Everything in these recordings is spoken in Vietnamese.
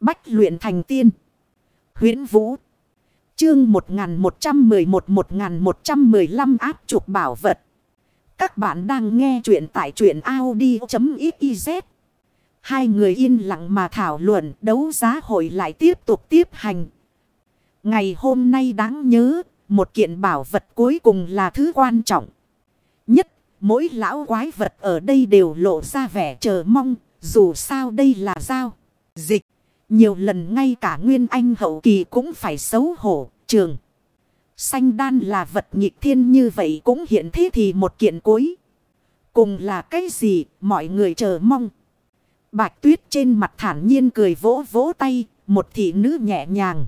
Bách luyện thành tiên. huyễn Vũ. Chương 1111-1115 áp trục bảo vật. Các bạn đang nghe truyện tại truyện Audi.xyz. Hai người yên lặng mà thảo luận đấu giá hội lại tiếp tục tiếp hành. Ngày hôm nay đáng nhớ, một kiện bảo vật cuối cùng là thứ quan trọng. Nhất, mỗi lão quái vật ở đây đều lộ ra vẻ chờ mong, dù sao đây là giao, dịch. Nhiều lần ngay cả Nguyên Anh hậu kỳ cũng phải xấu hổ, trường. Xanh đan là vật nghịch thiên như vậy cũng hiện thế thì một kiện cuối. Cùng là cái gì mọi người chờ mong. Bạch tuyết trên mặt thản nhiên cười vỗ vỗ tay, một thị nữ nhẹ nhàng.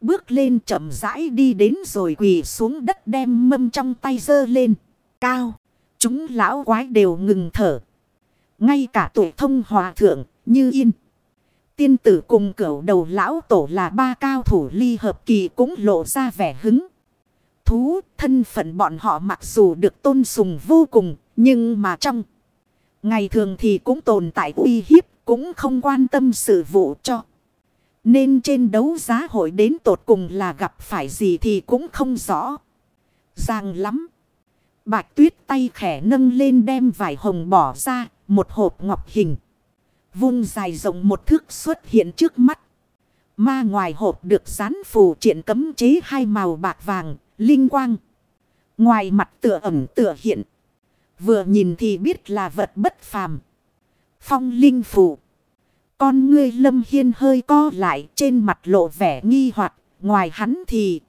Bước lên chậm rãi đi đến rồi quỳ xuống đất đem mâm trong tay dơ lên. Cao, chúng lão quái đều ngừng thở. Ngay cả tuổi thông hòa thượng, như yên. Tiên tử cùng cửu đầu lão tổ là ba cao thủ ly hợp kỳ cũng lộ ra vẻ hứng. Thú, thân phận bọn họ mặc dù được tôn sùng vô cùng, nhưng mà trong ngày thường thì cũng tồn tại uy hiếp, cũng không quan tâm sự vụ cho. Nên trên đấu giá hội đến tột cùng là gặp phải gì thì cũng không rõ. Giang lắm. Bạch tuyết tay khẽ nâng lên đem vải hồng bỏ ra, một hộp ngọc hình. Vung dài rộng một thước xuất hiện trước mắt. Ma ngoài hộp được dán phù triện cấm chế hai màu bạc vàng, linh quang. Ngoài mặt tựa ẩm tựa hiện. Vừa nhìn thì biết là vật bất phàm. Phong linh phù. Con ngươi lâm hiên hơi co lại trên mặt lộ vẻ nghi hoặc ngoài hắn thì...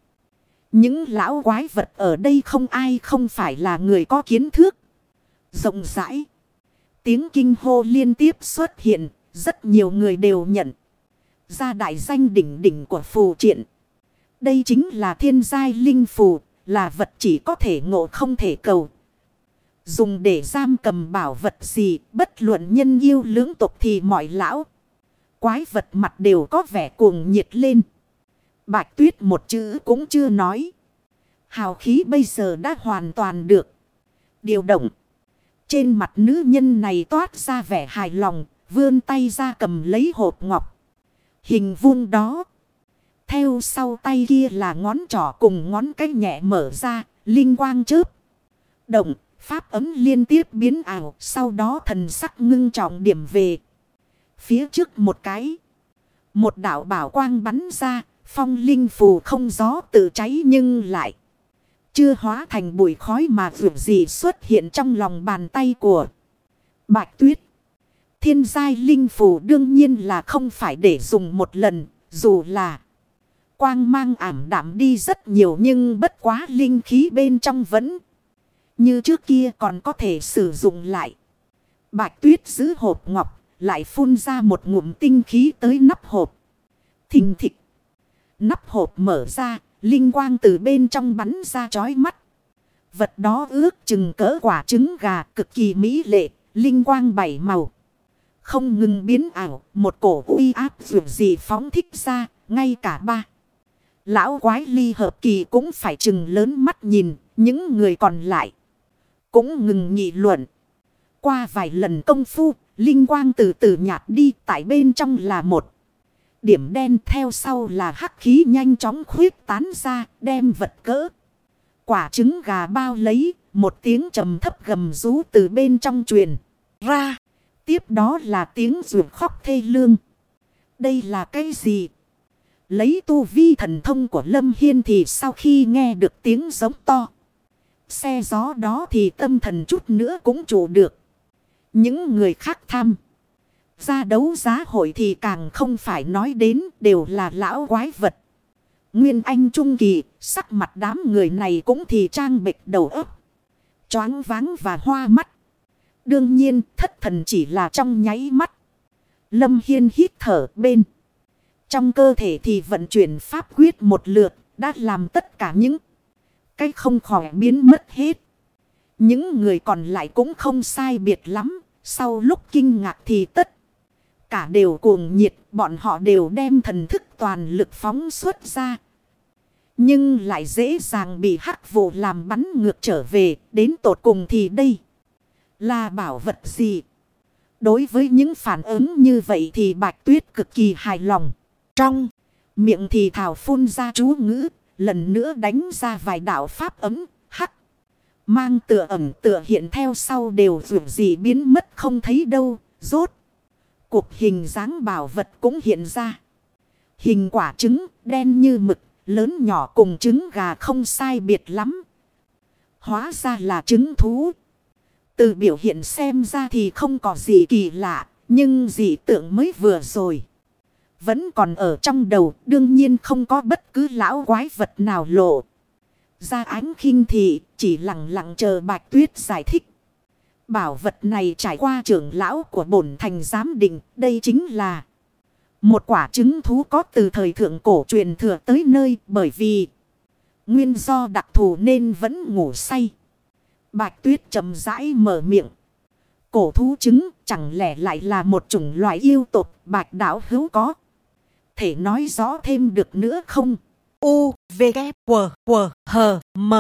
Những lão quái vật ở đây không ai không phải là người có kiến thức. Rộng rãi. Tiếng kinh hô liên tiếp xuất hiện. Rất nhiều người đều nhận. Ra đại danh đỉnh đỉnh của phù triện. Đây chính là thiên giai linh phù. Là vật chỉ có thể ngộ không thể cầu. Dùng để giam cầm bảo vật gì. Bất luận nhân yêu lưỡng tục thì mọi lão. Quái vật mặt đều có vẻ cuồng nhiệt lên. Bạch tuyết một chữ cũng chưa nói. Hào khí bây giờ đã hoàn toàn được. Điều động. Trên mặt nữ nhân này toát ra vẻ hài lòng. Vươn tay ra cầm lấy hộp ngọc. Hình vuông đó. Theo sau tay kia là ngón trỏ cùng ngón cái nhẹ mở ra. Linh quang chớp. Động. Pháp ấm liên tiếp biến ảo. Sau đó thần sắc ngưng trọng điểm về. Phía trước một cái. Một đảo bảo quang bắn ra. Phong linh phù không gió tự cháy nhưng lại. Chưa hóa thành bụi khói mà vượt gì xuất hiện trong lòng bàn tay của Bạch Tuyết. Thiên giai linh phù đương nhiên là không phải để dùng một lần, dù là quang mang ảm đạm đi rất nhiều nhưng bất quá linh khí bên trong vẫn như trước kia còn có thể sử dụng lại. Bạch Tuyết giữ hộp ngọc, lại phun ra một ngụm tinh khí tới nắp hộp. Thình thịch. Nắp hộp mở ra, Linh quang từ bên trong bắn ra chói mắt. Vật đó ước chừng cỡ quả trứng gà cực kỳ mỹ lệ, linh quang bảy màu. Không ngừng biến ảo, một cổ uy áp dù gì phóng thích ra, ngay cả ba. Lão quái ly hợp kỳ cũng phải chừng lớn mắt nhìn, những người còn lại cũng ngừng nghị luận. Qua vài lần công phu, linh quang từ từ nhạt đi, tại bên trong là một điểm đen theo sau là hắc khí nhanh chóng khuyết tán ra, đem vật cỡ. Quả trứng gà bao lấy, một tiếng trầm thấp gầm rú từ bên trong truyền ra. Tiếp đó là tiếng ruột khóc thê lương. Đây là cái gì? Lấy tu vi thần thông của Lâm Hiên thì sau khi nghe được tiếng giống to. Xe gió đó thì tâm thần chút nữa cũng chủ được. Những người khác tham. Ra đấu giá hội thì càng không phải nói đến đều là lão quái vật. Nguyên Anh Trung Kỳ, sắc mặt đám người này cũng thì trang bịch đầu ấp. Choáng váng và hoa mắt. Đương nhiên thất thần chỉ là trong nháy mắt. Lâm Hiên hít thở bên. Trong cơ thể thì vận chuyển pháp quyết một lượt đã làm tất cả những cái không khỏi biến mất hết. Những người còn lại cũng không sai biệt lắm. Sau lúc kinh ngạc thì tất cả đều cuồng nhiệt, bọn họ đều đem thần thức toàn lực phóng xuất ra. Nhưng lại dễ dàng bị hắc vụ làm bắn ngược trở về, đến tột cùng thì đây là bảo vật gì? Đối với những phản ứng như vậy thì bạch tuyết cực kỳ hài lòng. Trong miệng thì thảo phun ra chú ngữ, lần nữa đánh ra vài đạo pháp ấm, hắc. Mang tựa ẩm tựa hiện theo sau đều dù gì biến mất không thấy đâu, rốt. Cuộc hình dáng bảo vật cũng hiện ra. Hình quả trứng đen như mực, lớn nhỏ cùng trứng gà không sai biệt lắm. Hóa ra là trứng thú. Từ biểu hiện xem ra thì không có gì kỳ lạ, nhưng dị tượng mới vừa rồi. Vẫn còn ở trong đầu, đương nhiên không có bất cứ lão quái vật nào lộ. Ra ánh khinh thị, chỉ lặng lặng chờ bạch tuyết giải thích. Bảo vật này trải qua trưởng lão của bổn thành giám định, đây chính là một quả trứng thú có từ thời thượng cổ truyền thừa tới nơi bởi vì nguyên do đặc thù nên vẫn ngủ say. Bạch tuyết chậm rãi mở miệng. Cổ thú trứng chẳng lẽ lại là một chủng loại yêu tộc bạch đảo hữu có. Thể nói rõ thêm được nữa không? U, V, K, W, W, H, M.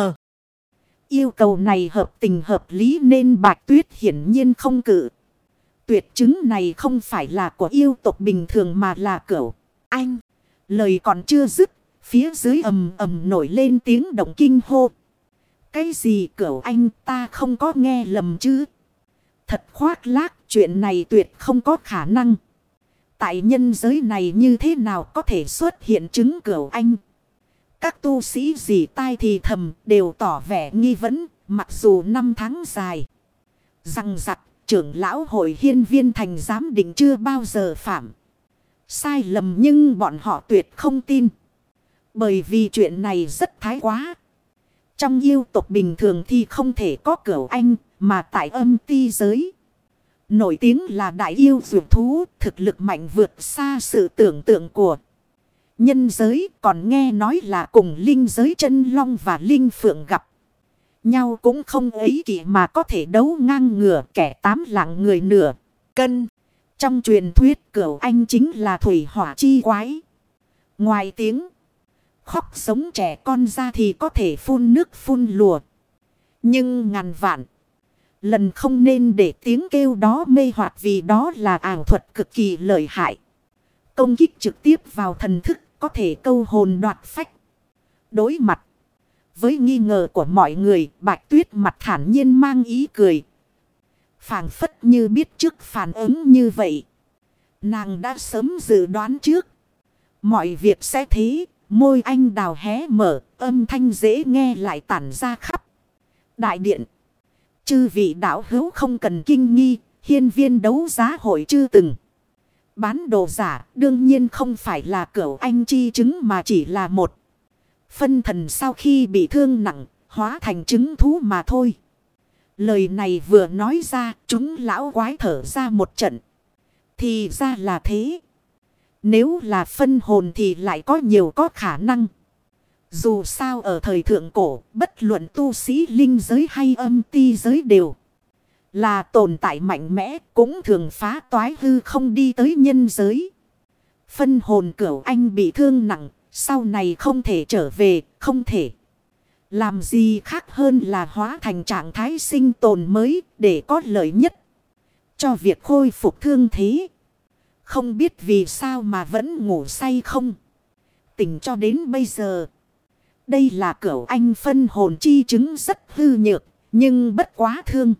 Yêu cầu này hợp tình hợp lý nên bạch tuyết hiển nhiên không cự. Tuyệt chứng này không phải là của yêu tộc bình thường mà là cửu. Anh, lời còn chưa dứt, phía dưới ầm ầm nổi lên tiếng động kinh hô. Cái gì cửu anh ta không có nghe lầm chứ? Thật khoác lác chuyện này tuyệt không có khả năng. Tại nhân giới này như thế nào có thể xuất hiện chứng cửu anh? Các tu sĩ gì tai thì thầm đều tỏ vẻ nghi vấn, mặc dù năm tháng dài. Răng rặc, trưởng lão hội hiên viên thành giám định chưa bao giờ phạm. Sai lầm nhưng bọn họ tuyệt không tin. Bởi vì chuyện này rất thái quá. Trong yêu tộc bình thường thì không thể có cửa anh, mà tại âm ti giới. Nổi tiếng là đại yêu dược thú, thực lực mạnh vượt xa sự tưởng tượng của nhân giới. Còn nghe nói là cùng linh giới chân long và linh phượng gặp. Nhau cũng không ấy kỷ mà có thể đấu ngang ngửa kẻ tám lạng người nửa. Cân. Trong truyền thuyết cửu anh chính là thủy hỏa chi quái. Ngoài tiếng, khóc sống trẻ con ra thì có thể phun nước phun lùa. Nhưng ngàn vạn. Lần không nên để tiếng kêu đó mê hoặc vì đó là ảo thuật cực kỳ lợi hại. Công kích trực tiếp vào thần thức có thể câu hồn đoạt phách. Đối mặt. Với nghi ngờ của mọi người, bạch tuyết mặt thản nhiên mang ý cười. phảng phất như biết trước phản ứng như vậy. Nàng đã sớm dự đoán trước. Mọi việc sẽ thế, môi anh đào hé mở, âm thanh dễ nghe lại tản ra khắp. Đại điện. Chư vị đạo hữu không cần kinh nghi, hiên viên đấu giá hội chưa từng. Bán đồ giả đương nhiên không phải là cửu anh chi chứng mà chỉ là một. Phân thần sau khi bị thương nặng, hóa thành chứng thú mà thôi. Lời này vừa nói ra, chúng lão quái thở ra một trận. Thì ra là thế. Nếu là phân hồn thì lại có nhiều có khả năng. Dù sao ở thời thượng cổ, bất luận tu sĩ linh giới hay âm ti giới đều là tồn tại mạnh mẽ, cũng thường phá toái hư không đi tới nhân giới. Phân hồn cửu anh bị thương nặng, sau này không thể trở về, không thể. Làm gì khác hơn là hóa thành trạng thái sinh tồn mới để có lợi nhất. Cho việc khôi phục thương thế. Không biết vì sao mà vẫn ngủ say không. Tỉnh cho đến bây giờ. Đây là cửu anh phân hồn chi chứng rất hư nhược. Nhưng bất quá thương.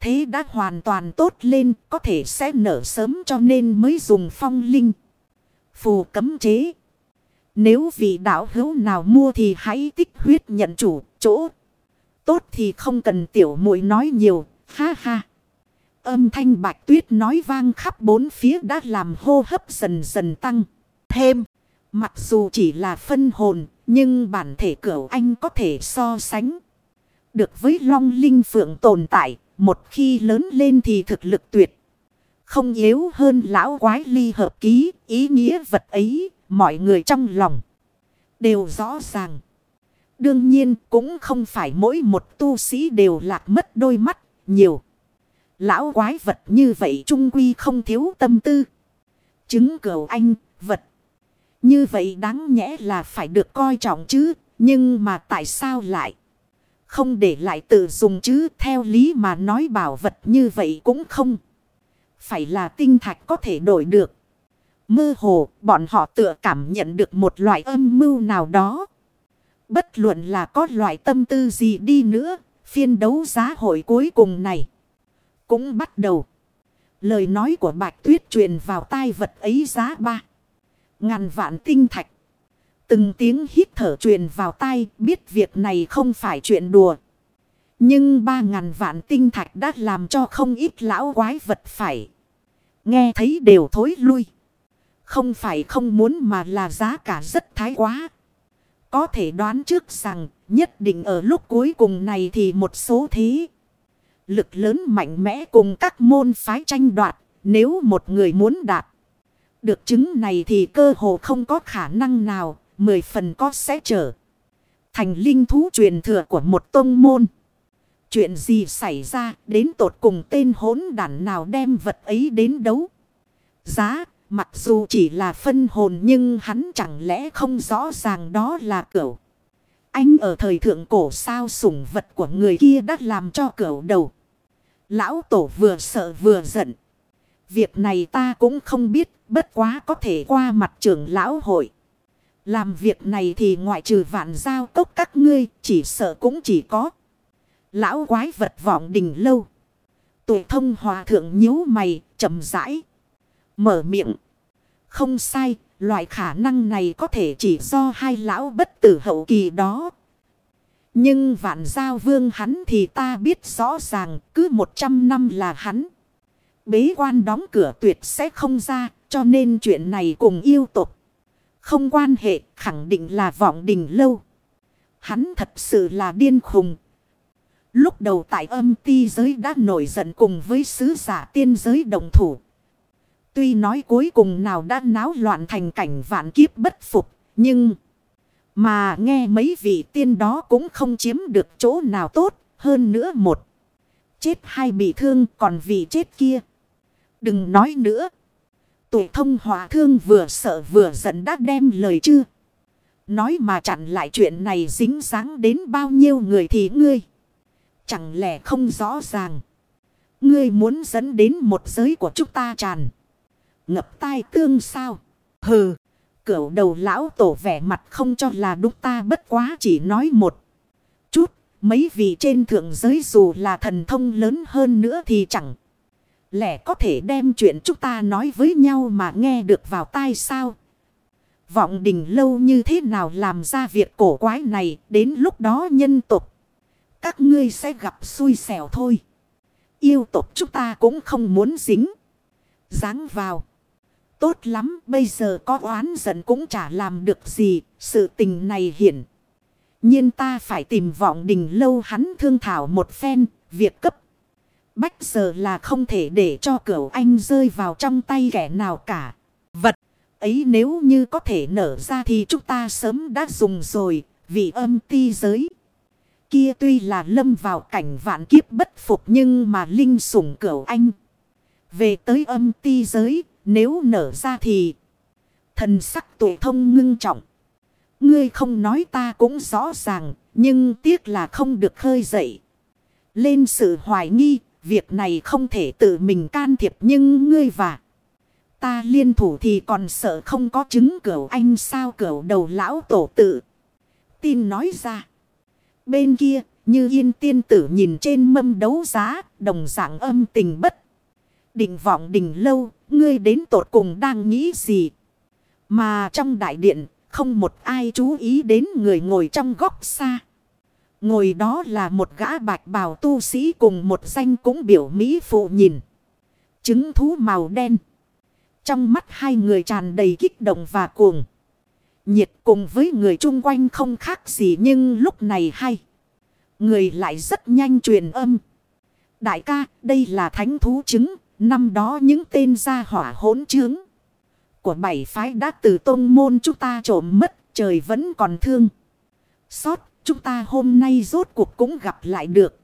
Thế đã hoàn toàn tốt lên. Có thể sẽ nở sớm cho nên mới dùng phong linh. Phù cấm chế. Nếu vị đạo hữu nào mua thì hãy tích huyết nhận chủ, chỗ. Tốt thì không cần tiểu muội nói nhiều. Ha ha. Âm thanh bạch tuyết nói vang khắp bốn phía đã làm hô hấp dần dần tăng. Thêm. Mặc dù chỉ là phân hồn. Nhưng bản thể cửu anh có thể so sánh. Được với long linh phượng tồn tại. Một khi lớn lên thì thực lực tuyệt. Không yếu hơn lão quái ly hợp ký. Ý nghĩa vật ấy mọi người trong lòng đều rõ ràng. Đương nhiên cũng không phải mỗi một tu sĩ đều lạc mất đôi mắt nhiều. Lão quái vật như vậy trung quy không thiếu tâm tư. Chứng cầu anh, vật. Như vậy đáng nhẽ là phải được coi trọng chứ. Nhưng mà tại sao lại? Không để lại tự dùng chứ theo lý mà nói bảo vật như vậy cũng không. Phải là tinh thạch có thể đổi được. Mơ hồ, bọn họ tựa cảm nhận được một loại âm mưu nào đó. Bất luận là có loại tâm tư gì đi nữa, phiên đấu giá hội cuối cùng này. Cũng bắt đầu. Lời nói của Bạch Tuyết truyền vào tai vật ấy giá ba. Ngàn vạn tinh thạch. Từng tiếng hít thở truyền vào tai, biết việc này không phải chuyện đùa. Nhưng ba ngàn vạn tinh thạch đã làm cho không ít lão quái vật phải. Nghe thấy đều thối lui. Không phải không muốn mà là giá cả rất thái quá. Có thể đoán trước rằng, nhất định ở lúc cuối cùng này thì một số thế. Lực lớn mạnh mẽ cùng các môn phái tranh đoạt. Nếu một người muốn đạt được chứng này thì cơ hồ không có khả năng nào. Mười phần có sẽ trở thành linh thú truyền thừa của một tông môn. Chuyện gì xảy ra đến tột cùng tên hỗn đản nào đem vật ấy đến đấu. Giá Mặc dù chỉ là phân hồn nhưng hắn chẳng lẽ không rõ ràng đó là cửu. Anh ở thời thượng cổ sao sủng vật của người kia đã làm cho cửu đầu. Lão tổ vừa sợ vừa giận. Việc này ta cũng không biết, bất quá có thể qua mặt trưởng lão hội. Làm việc này thì ngoại trừ vạn giao tốc các ngươi, chỉ sợ cũng chỉ có. Lão quái vật vọng đình lâu. Tuổi thông hòa thượng nhíu mày, chậm rãi. Mở miệng. Không sai, loại khả năng này có thể chỉ do hai lão bất tử hậu kỳ đó. Nhưng vạn giao vương hắn thì ta biết rõ ràng cứ một trăm năm là hắn. Bế quan đóng cửa tuyệt sẽ không ra cho nên chuyện này cùng yêu tục. Không quan hệ, khẳng định là vọng đình lâu. Hắn thật sự là điên khùng. Lúc đầu tại âm ti giới đã nổi giận cùng với sứ giả tiên giới đồng thủ. Tuy nói cuối cùng nào đã náo loạn thành cảnh vạn kiếp bất phục. Nhưng mà nghe mấy vị tiên đó cũng không chiếm được chỗ nào tốt. Hơn nữa một. Chết hai bị thương còn vị chết kia. Đừng nói nữa. Tụ thông hòa thương vừa sợ vừa giận đã đem lời chưa. Nói mà chặn lại chuyện này dính dáng đến bao nhiêu người thì ngươi. Chẳng lẽ không rõ ràng. Ngươi muốn dẫn đến một giới của chúng ta tràn ngập tai tương sao. Hừ, cửu đầu lão tổ vẻ mặt không cho là đúng ta bất quá chỉ nói một chút. Mấy vị trên thượng giới dù là thần thông lớn hơn nữa thì chẳng. Lẽ có thể đem chuyện chúng ta nói với nhau mà nghe được vào tai sao. Vọng đình lâu như thế nào làm ra việc cổ quái này đến lúc đó nhân tục. Các ngươi sẽ gặp xui xẻo thôi. Yêu tục chúng ta cũng không muốn dính. Dáng vào. Tốt lắm, bây giờ có oán giận cũng chả làm được gì, sự tình này hiển. nhiên ta phải tìm vọng đình lâu hắn thương thảo một phen, việc cấp. Bách giờ là không thể để cho cửu anh rơi vào trong tay kẻ nào cả. Vật ấy nếu như có thể nở ra thì chúng ta sớm đã dùng rồi, vì âm ti giới. Kia tuy là lâm vào cảnh vạn kiếp bất phục nhưng mà linh sủng cửu anh. Về tới âm ti giới, nếu nở ra thì thần sắc tuổi thông ngưng trọng. Ngươi không nói ta cũng rõ ràng, nhưng tiếc là không được khơi dậy. Lên sự hoài nghi, việc này không thể tự mình can thiệp nhưng ngươi và ta liên thủ thì còn sợ không có chứng cửu anh sao cửu đầu lão tổ tự. Tin nói ra. Bên kia, như yên tiên tử nhìn trên mâm đấu giá, đồng dạng âm tình bất. Định vọng đình lâu, ngươi đến tột cùng đang nghĩ gì? Mà trong đại điện, không một ai chú ý đến người ngồi trong góc xa. Ngồi đó là một gã bạch bào tu sĩ cùng một danh cũng biểu mỹ phụ nhìn. chứng thú màu đen. Trong mắt hai người tràn đầy kích động và cuồng. Nhiệt cùng với người chung quanh không khác gì nhưng lúc này hay. Người lại rất nhanh truyền âm. Đại ca, đây là thánh thú chứng Năm đó những tên gia hỏa hỗn trướng của bảy phái đã từ tôn môn chúng ta trộm mất, trời vẫn còn thương. Xót, chúng ta hôm nay rốt cuộc cũng gặp lại được.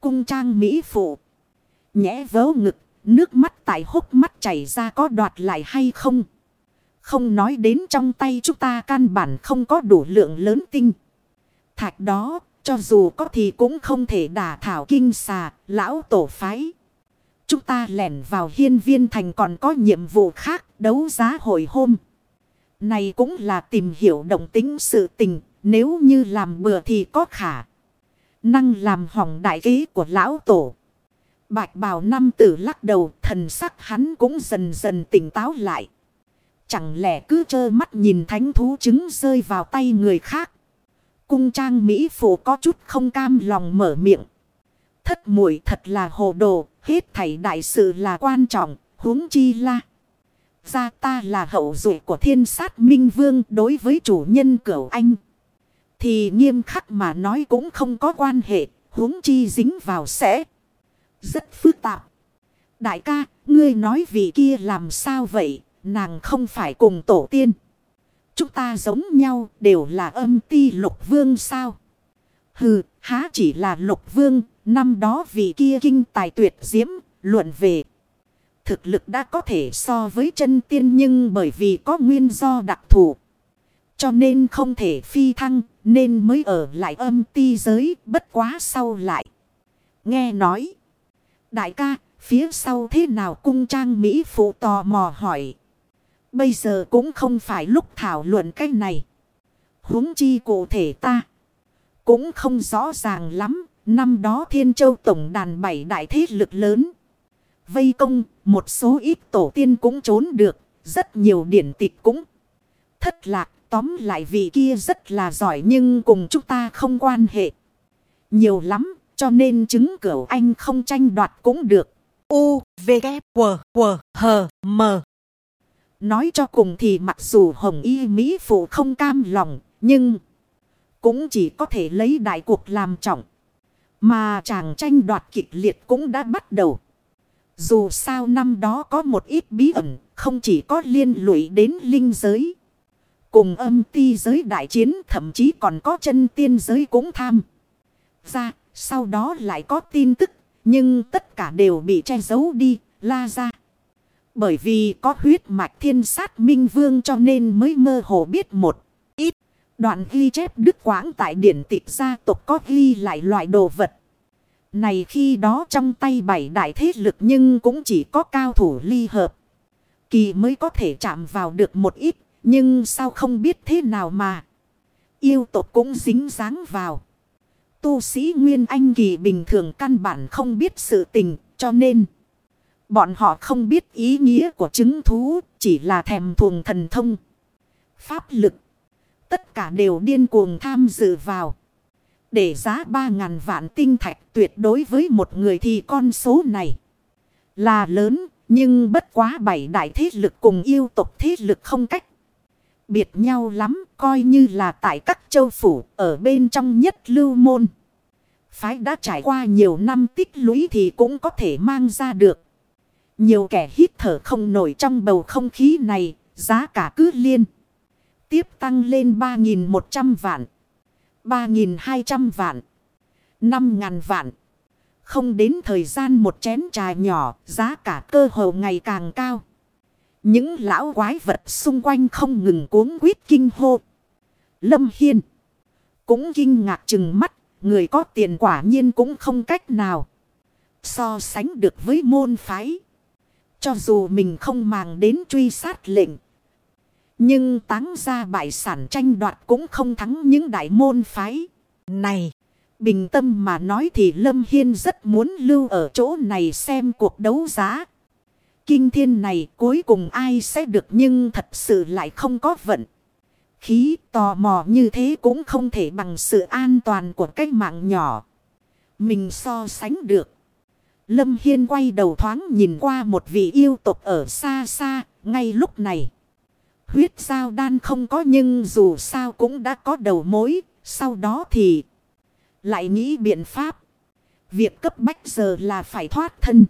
Cung trang Mỹ phụ. Nhẽ vớ ngực, nước mắt tại hốc mắt chảy ra có đoạt lại hay không? Không nói đến trong tay chúng ta căn bản không có đủ lượng lớn tinh. Thạch đó, cho dù có thì cũng không thể đả thảo kinh xà, lão tổ phái. Chúng ta lẻn vào hiên viên thành còn có nhiệm vụ khác đấu giá hội hôm. Này cũng là tìm hiểu động tính sự tình. Nếu như làm bừa thì có khả. Năng làm hỏng đại kế của lão tổ. Bạch bào năm tử lắc đầu thần sắc hắn cũng dần dần tỉnh táo lại. Chẳng lẽ cứ trơ mắt nhìn thánh thú trứng rơi vào tay người khác. Cung trang Mỹ phụ có chút không cam lòng mở miệng. Thất muội thật là hồ đồ, hết thảy đại sự là quan trọng, huống chi la. Gia ta là hậu duệ của thiên sát minh vương đối với chủ nhân cửu anh. Thì nghiêm khắc mà nói cũng không có quan hệ, huống chi dính vào sẽ rất phức tạp. Đại ca, ngươi nói vị kia làm sao vậy, nàng không phải cùng tổ tiên. Chúng ta giống nhau đều là âm ti lục vương sao? Hừ, há chỉ là lục vương, năm đó vị kia kinh tài tuyệt diễm, luận về. Thực lực đã có thể so với chân tiên nhưng bởi vì có nguyên do đặc thù. Cho nên không thể phi thăng, nên mới ở lại âm ti giới, bất quá sau lại. Nghe nói. Đại ca, phía sau thế nào cung trang Mỹ phụ tò mò hỏi. Bây giờ cũng không phải lúc thảo luận cách này. huống chi cụ thể ta. Cũng không rõ ràng lắm. Năm đó Thiên Châu Tổng đàn bảy đại thế lực lớn. Vây công, một số ít tổ tiên cũng trốn được. Rất nhiều điển tịch cũng thất lạc. Tóm lại vị kia rất là giỏi nhưng cùng chúng ta không quan hệ. Nhiều lắm, cho nên chứng cửu anh không tranh đoạt cũng được. U, V, K, W, W, H, M. Nói cho cùng thì mặc dù Hồng Y Mỹ Phụ không cam lòng, nhưng cũng chỉ có thể lấy đại cuộc làm trọng. Mà chàng tranh đoạt kịch liệt cũng đã bắt đầu. Dù sao năm đó có một ít bí ẩn, không chỉ có liên lụy đến linh giới. Cùng âm ti giới đại chiến thậm chí còn có chân tiên giới cũng tham. Ra, sau đó lại có tin tức, nhưng tất cả đều bị che giấu đi, la ra. Bởi vì có huyết mạch thiên sát minh vương cho nên mới mơ hồ biết một ít. Đoạn ghi chép đức quãng tại điển tịch gia tộc có ghi lại loại đồ vật. Này khi đó trong tay bảy đại thế lực nhưng cũng chỉ có cao thủ ly hợp. Kỳ mới có thể chạm vào được một ít. Nhưng sao không biết thế nào mà. Yêu tộc cũng dính dáng vào. Tu sĩ Nguyên Anh Kỳ bình thường căn bản không biết sự tình cho nên. Bọn họ không biết ý nghĩa của chứng thú, chỉ là thèm thuồng thần thông. Pháp lực. Tất cả đều điên cuồng tham dự vào. Để giá 3.000 vạn tinh thạch tuyệt đối với một người thì con số này là lớn. Nhưng bất quá bảy đại thế lực cùng yêu tộc thế lực không cách. Biệt nhau lắm coi như là tại các châu phủ ở bên trong nhất lưu môn. Phái đã trải qua nhiều năm tích lũy thì cũng có thể mang ra được. Nhiều kẻ hít thở không nổi trong bầu không khí này, giá cả cứ liên. Tiếp tăng lên 3.100 vạn, 3.200 vạn, 5.000 vạn. Không đến thời gian một chén trà nhỏ, giá cả cơ hồ ngày càng cao. Những lão quái vật xung quanh không ngừng cuống quýt kinh hô. Lâm Hiên cũng kinh ngạc chừng mắt, người có tiền quả nhiên cũng không cách nào so sánh được với môn phái. Cho dù mình không màng đến truy sát lệnh. Nhưng táng ra bại sản tranh đoạt cũng không thắng những đại môn phái. Này, bình tâm mà nói thì Lâm Hiên rất muốn lưu ở chỗ này xem cuộc đấu giá. Kinh thiên này cuối cùng ai sẽ được nhưng thật sự lại không có vận. Khí tò mò như thế cũng không thể bằng sự an toàn của cái mạng nhỏ. Mình so sánh được. Lâm Hiên quay đầu thoáng nhìn qua một vị yêu tục ở xa xa, ngay lúc này. Huyết sao đan không có nhưng dù sao cũng đã có đầu mối, sau đó thì lại nghĩ biện pháp. Việc cấp bách giờ là phải thoát thân.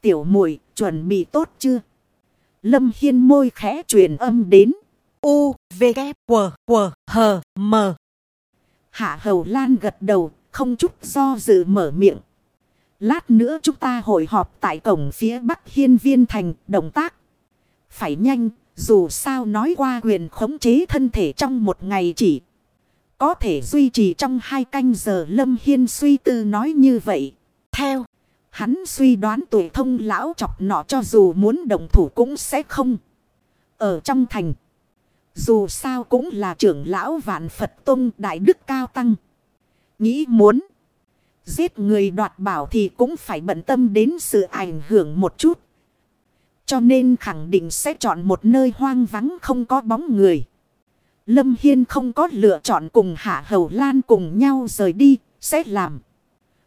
Tiểu muội chuẩn bị tốt chưa? Lâm Hiên môi khẽ truyền âm đến. U, V, K, W, W, H, M. Hạ Hầu Lan gật đầu, không chút do dự mở miệng. Lát nữa chúng ta hội họp tại cổng phía Bắc Hiên Viên Thành, động tác. Phải nhanh, dù sao nói qua quyền khống chế thân thể trong một ngày chỉ. Có thể duy trì trong hai canh giờ Lâm Hiên suy tư nói như vậy. Theo Hắn suy đoán tuổi thông lão chọc nọ cho dù muốn đồng thủ cũng sẽ không. Ở trong thành. Dù sao cũng là trưởng lão vạn Phật Tông Đại Đức Cao Tăng. Nghĩ muốn. Giết người đoạt bảo thì cũng phải bận tâm đến sự ảnh hưởng một chút. Cho nên khẳng định sẽ chọn một nơi hoang vắng không có bóng người. Lâm Hiên không có lựa chọn cùng Hạ Hầu Lan cùng nhau rời đi, sẽ làm.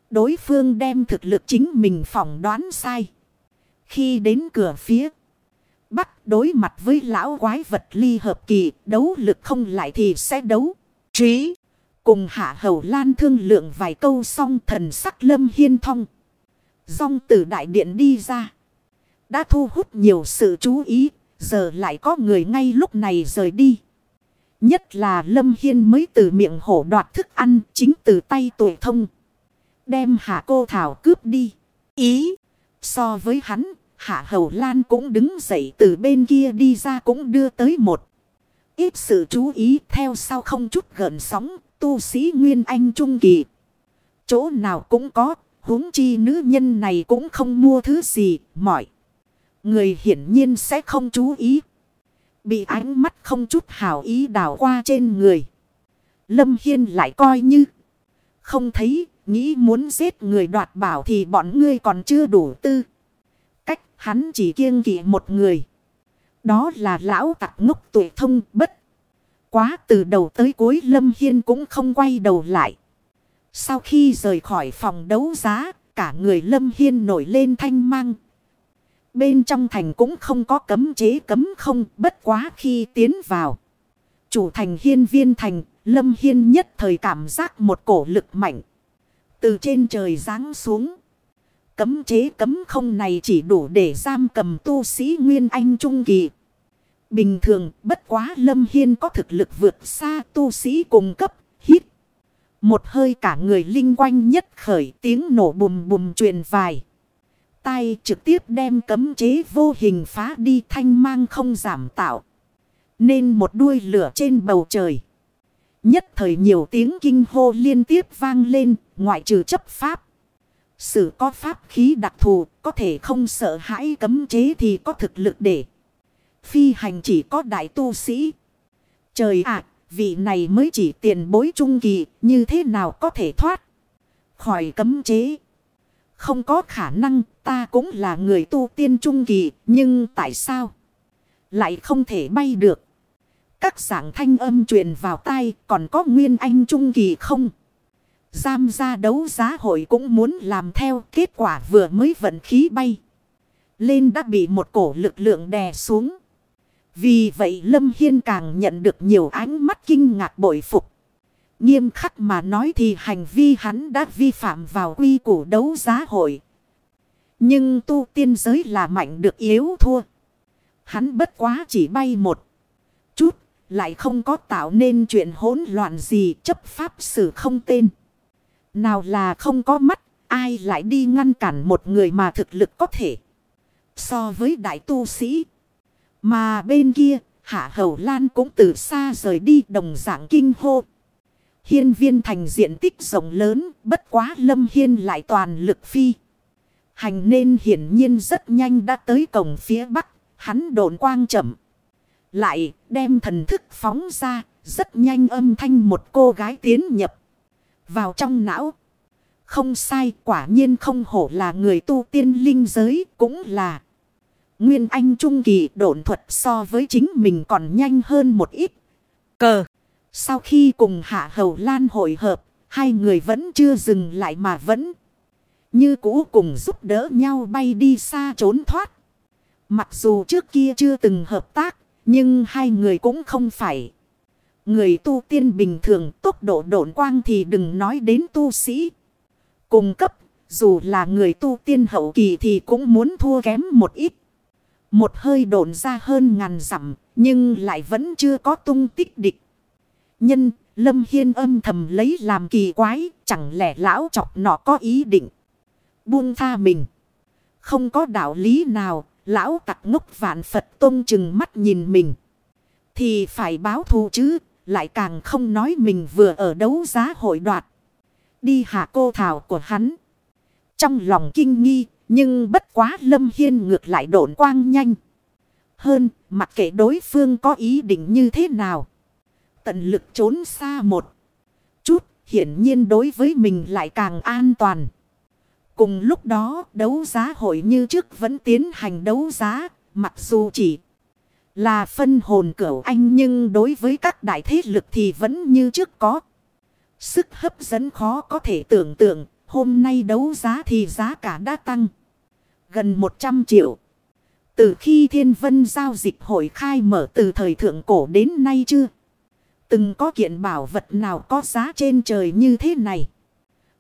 Đối phương đem thực lực chính mình phỏng đoán sai. Khi đến cửa phía Bắc đối mặt với lão quái vật ly hợp kỳ, đấu lực không lại thì sẽ đấu. Trí, cùng Hạ Hầu Lan thương lượng vài câu xong thần sắc Lâm Hiên Thông. Dòng từ đại điện đi ra. Đã thu hút nhiều sự chú ý, giờ lại có người ngay lúc này rời đi. Nhất là Lâm Hiên mới từ miệng hổ đoạt thức ăn chính từ tay tuổi thông. Đem hạ cô Thảo cướp đi. Ý. So với hắn, hạ hầu lan cũng đứng dậy từ bên kia đi ra cũng đưa tới một. Ít sự chú ý theo sau không chút gợn sóng, tu sĩ Nguyên Anh Trung Kỳ. Chỗ nào cũng có, huống chi nữ nhân này cũng không mua thứ gì, mỏi. Người hiển nhiên sẽ không chú ý. Bị ánh mắt không chút hào ý đảo qua trên người. Lâm Hiên lại coi như. Không thấy, nghĩ muốn giết người đoạt bảo thì bọn ngươi còn chưa đủ tư. Cách hắn chỉ kiêng kỵ một người. Đó là lão tặc ngốc tuổi thông bất. Quá từ đầu tới cuối Lâm Hiên cũng không quay đầu lại. Sau khi rời khỏi phòng đấu giá, cả người Lâm Hiên nổi lên thanh mang, Bên trong thành cũng không có cấm chế cấm không bất quá khi tiến vào. Chủ thành hiên viên thành, lâm hiên nhất thời cảm giác một cổ lực mạnh. Từ trên trời giáng xuống. Cấm chế cấm không này chỉ đủ để giam cầm tu sĩ Nguyên Anh Trung Kỳ. Bình thường bất quá lâm hiên có thực lực vượt xa tu sĩ cùng cấp, hít. Một hơi cả người linh quanh nhất khởi tiếng nổ bùm bùm truyền vài tay trực tiếp đem cấm chế vô hình phá đi thanh mang không giảm tạo. Nên một đuôi lửa trên bầu trời. Nhất thời nhiều tiếng kinh hô liên tiếp vang lên, ngoại trừ chấp pháp. Sự có pháp khí đặc thù, có thể không sợ hãi cấm chế thì có thực lực để. Phi hành chỉ có đại tu sĩ. Trời ạ, vị này mới chỉ tiền bối trung kỳ, như thế nào có thể thoát khỏi cấm chế. Không có khả năng ta cũng là người tu tiên trung kỳ. Nhưng tại sao? Lại không thể bay được. Các dạng thanh âm truyền vào tai còn có nguyên anh trung kỳ không? Giam gia đấu giá hội cũng muốn làm theo kết quả vừa mới vận khí bay. Lên đã bị một cổ lực lượng đè xuống. Vì vậy Lâm Hiên càng nhận được nhiều ánh mắt kinh ngạc bội phục. Nghiêm khắc mà nói thì hành vi hắn đã vi phạm vào quy củ đấu giá hội. Nhưng tu tiên giới là mạnh được yếu thua. Hắn bất quá chỉ bay một lại không có tạo nên chuyện hỗn loạn gì chấp pháp xử không tên. Nào là không có mắt, ai lại đi ngăn cản một người mà thực lực có thể. So với đại tu sĩ. Mà bên kia, Hạ Hầu Lan cũng từ xa rời đi đồng dạng kinh hô. Hiên viên thành diện tích rộng lớn, bất quá lâm hiên lại toàn lực phi. Hành nên hiển nhiên rất nhanh đã tới cổng phía bắc, hắn đồn quang chậm. Lại đem thần thức phóng ra, rất nhanh âm thanh một cô gái tiến nhập vào trong não. Không sai, quả nhiên không hổ là người tu tiên linh giới, cũng là Nguyên Anh Trung Kỳ độn thuật so với chính mình còn nhanh hơn một ít. Cờ! Sau khi cùng Hạ Hầu Lan hội hợp, hai người vẫn chưa dừng lại mà vẫn như cũ cùng giúp đỡ nhau bay đi xa trốn thoát. Mặc dù trước kia chưa từng hợp tác, nhưng hai người cũng không phải. Người tu tiên bình thường tốc độ độn quang thì đừng nói đến tu sĩ. Cùng cấp, dù là người tu tiên hậu kỳ thì cũng muốn thua kém một ít. Một hơi độn ra hơn ngàn dặm, nhưng lại vẫn chưa có tung tích địch. Nhân, Lâm Hiên âm thầm lấy làm kỳ quái, chẳng lẽ lão chọc nọ có ý định buông tha mình. Không có đạo lý nào, lão tặc ngốc vạn Phật tôn chừng mắt nhìn mình. Thì phải báo thù chứ, lại càng không nói mình vừa ở đấu giá hội đoạt. Đi hạ cô thảo của hắn. Trong lòng kinh nghi, nhưng bất quá Lâm Hiên ngược lại độn quang nhanh. Hơn, mặc kệ đối phương có ý định như thế nào. Tận lực trốn xa một chút, hiển nhiên đối với mình lại càng an toàn. Cùng lúc đó, đấu giá hội như trước vẫn tiến hành đấu giá, mặc dù chỉ là phân hồn cửu anh nhưng đối với các đại thế lực thì vẫn như trước có. Sức hấp dẫn khó có thể tưởng tượng, hôm nay đấu giá thì giá cả đã tăng gần 100 triệu. Từ khi thiên vân giao dịch hội khai mở từ thời thượng cổ đến nay chưa? Từng có kiện bảo vật nào có giá trên trời như thế này.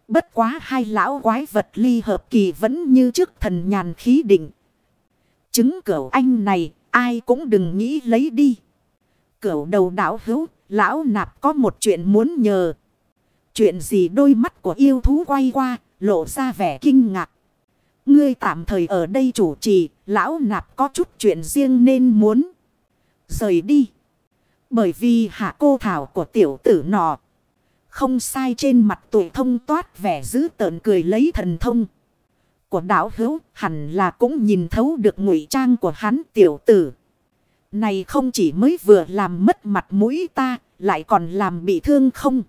Bất quá hai lão quái vật ly hợp kỳ vẫn như trước thần nhàn khí định. Chứng cửu anh này ai cũng đừng nghĩ lấy đi. Cửu đầu đảo hữu, lão nạp có một chuyện muốn nhờ. Chuyện gì đôi mắt của yêu thú quay qua, lộ ra vẻ kinh ngạc. Ngươi tạm thời ở đây chủ trì, lão nạp có chút chuyện riêng nên muốn rời đi. Bởi vì hạ cô thảo của tiểu tử nọ. Không sai trên mặt tuổi thông toát vẻ giữ tợn cười lấy thần thông. Của đảo hữu hẳn là cũng nhìn thấu được ngụy trang của hắn tiểu tử. Này không chỉ mới vừa làm mất mặt mũi ta, lại còn làm bị thương không?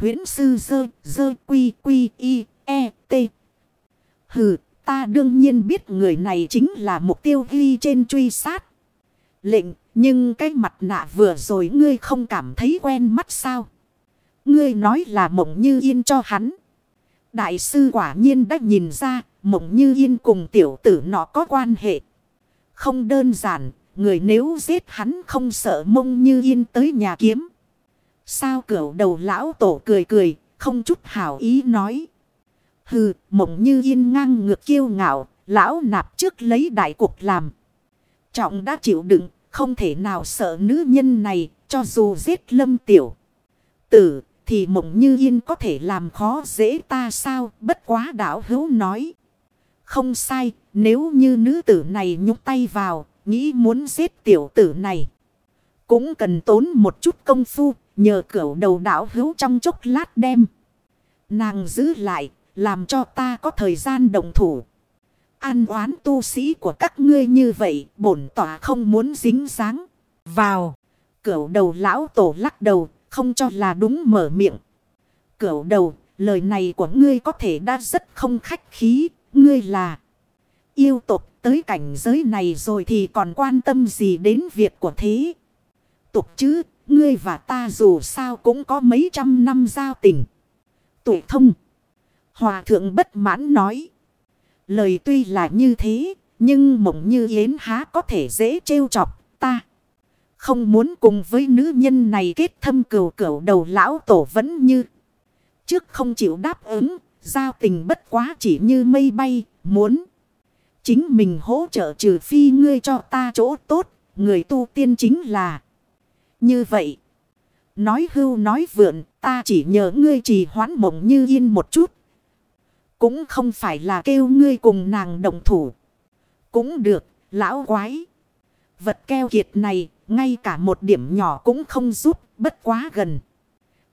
huyễn sư dơ, dơ quy quy y, e, t. Hừ, ta đương nhiên biết người này chính là mục tiêu ghi trên truy sát. Lệnh, nhưng cái mặt nạ vừa rồi ngươi không cảm thấy quen mắt sao? Ngươi nói là mộng như yên cho hắn. Đại sư quả nhiên đã nhìn ra, mộng như yên cùng tiểu tử nó có quan hệ. Không đơn giản, người nếu giết hắn không sợ mông như yên tới nhà kiếm. Sao cửu đầu lão tổ cười cười, không chút hảo ý nói. Hừ, mộng như yên ngang ngược kiêu ngạo, lão nạp trước lấy đại cục làm. Trọng đã chịu đựng, không thể nào sợ nữ nhân này, cho dù giết lâm tiểu. Tử, thì mộng như yên có thể làm khó dễ ta sao, bất quá đảo hữu nói. Không sai, nếu như nữ tử này nhúc tay vào, nghĩ muốn giết tiểu tử này. Cũng cần tốn một chút công phu, nhờ cửu đầu đảo hữu trong chốc lát đem. Nàng giữ lại, làm cho ta có thời gian đồng thủ. An oán tu sĩ của các ngươi như vậy, bổn tỏa không muốn dính dáng. Vào, cửu đầu lão tổ lắc đầu, không cho là đúng mở miệng. Cửu đầu, lời này của ngươi có thể đã rất không khách khí, ngươi là yêu tục tới cảnh giới này rồi thì còn quan tâm gì đến việc của thế. Tục chứ, ngươi và ta dù sao cũng có mấy trăm năm giao tình. Tuổi thông. Hòa thượng bất mãn nói. Lời tuy là như thế, nhưng mộng như yến há có thể dễ trêu chọc ta. Không muốn cùng với nữ nhân này kết thâm cửu cửu đầu lão tổ vẫn như. Trước không chịu đáp ứng, giao tình bất quá chỉ như mây bay, muốn. Chính mình hỗ trợ trừ phi ngươi cho ta chỗ tốt, người tu tiên chính là. Như vậy. Nói hưu nói vượn, ta chỉ nhờ ngươi trì hoãn mộng như yên một chút, cũng không phải là kêu ngươi cùng nàng đồng thủ. Cũng được, lão quái. Vật keo kiệt này, ngay cả một điểm nhỏ cũng không giúp, bất quá gần.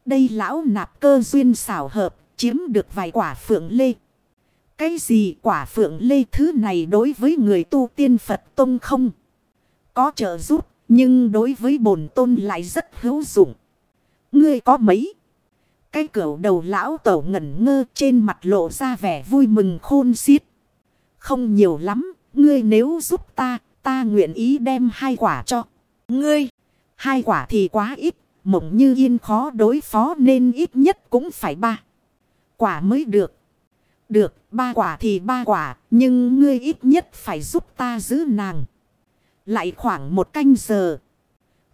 Đây lão nạp cơ duyên xảo hợp, chiếm được vài quả phượng lê. Cái gì quả phượng lê thứ này đối với người tu tiên Phật Tông không? Có trợ giúp, nhưng đối với bổn tôn lại rất hữu dụng. Ngươi có mấy? Cái cửa đầu lão tổ ngẩn ngơ trên mặt lộ ra vẻ vui mừng khôn xiết. Không nhiều lắm, ngươi nếu giúp ta, ta nguyện ý đem hai quả cho. Ngươi, hai quả thì quá ít, mộng như yên khó đối phó nên ít nhất cũng phải ba. Quả mới được. Được, ba quả thì ba quả, nhưng ngươi ít nhất phải giúp ta giữ nàng. Lại khoảng một canh giờ.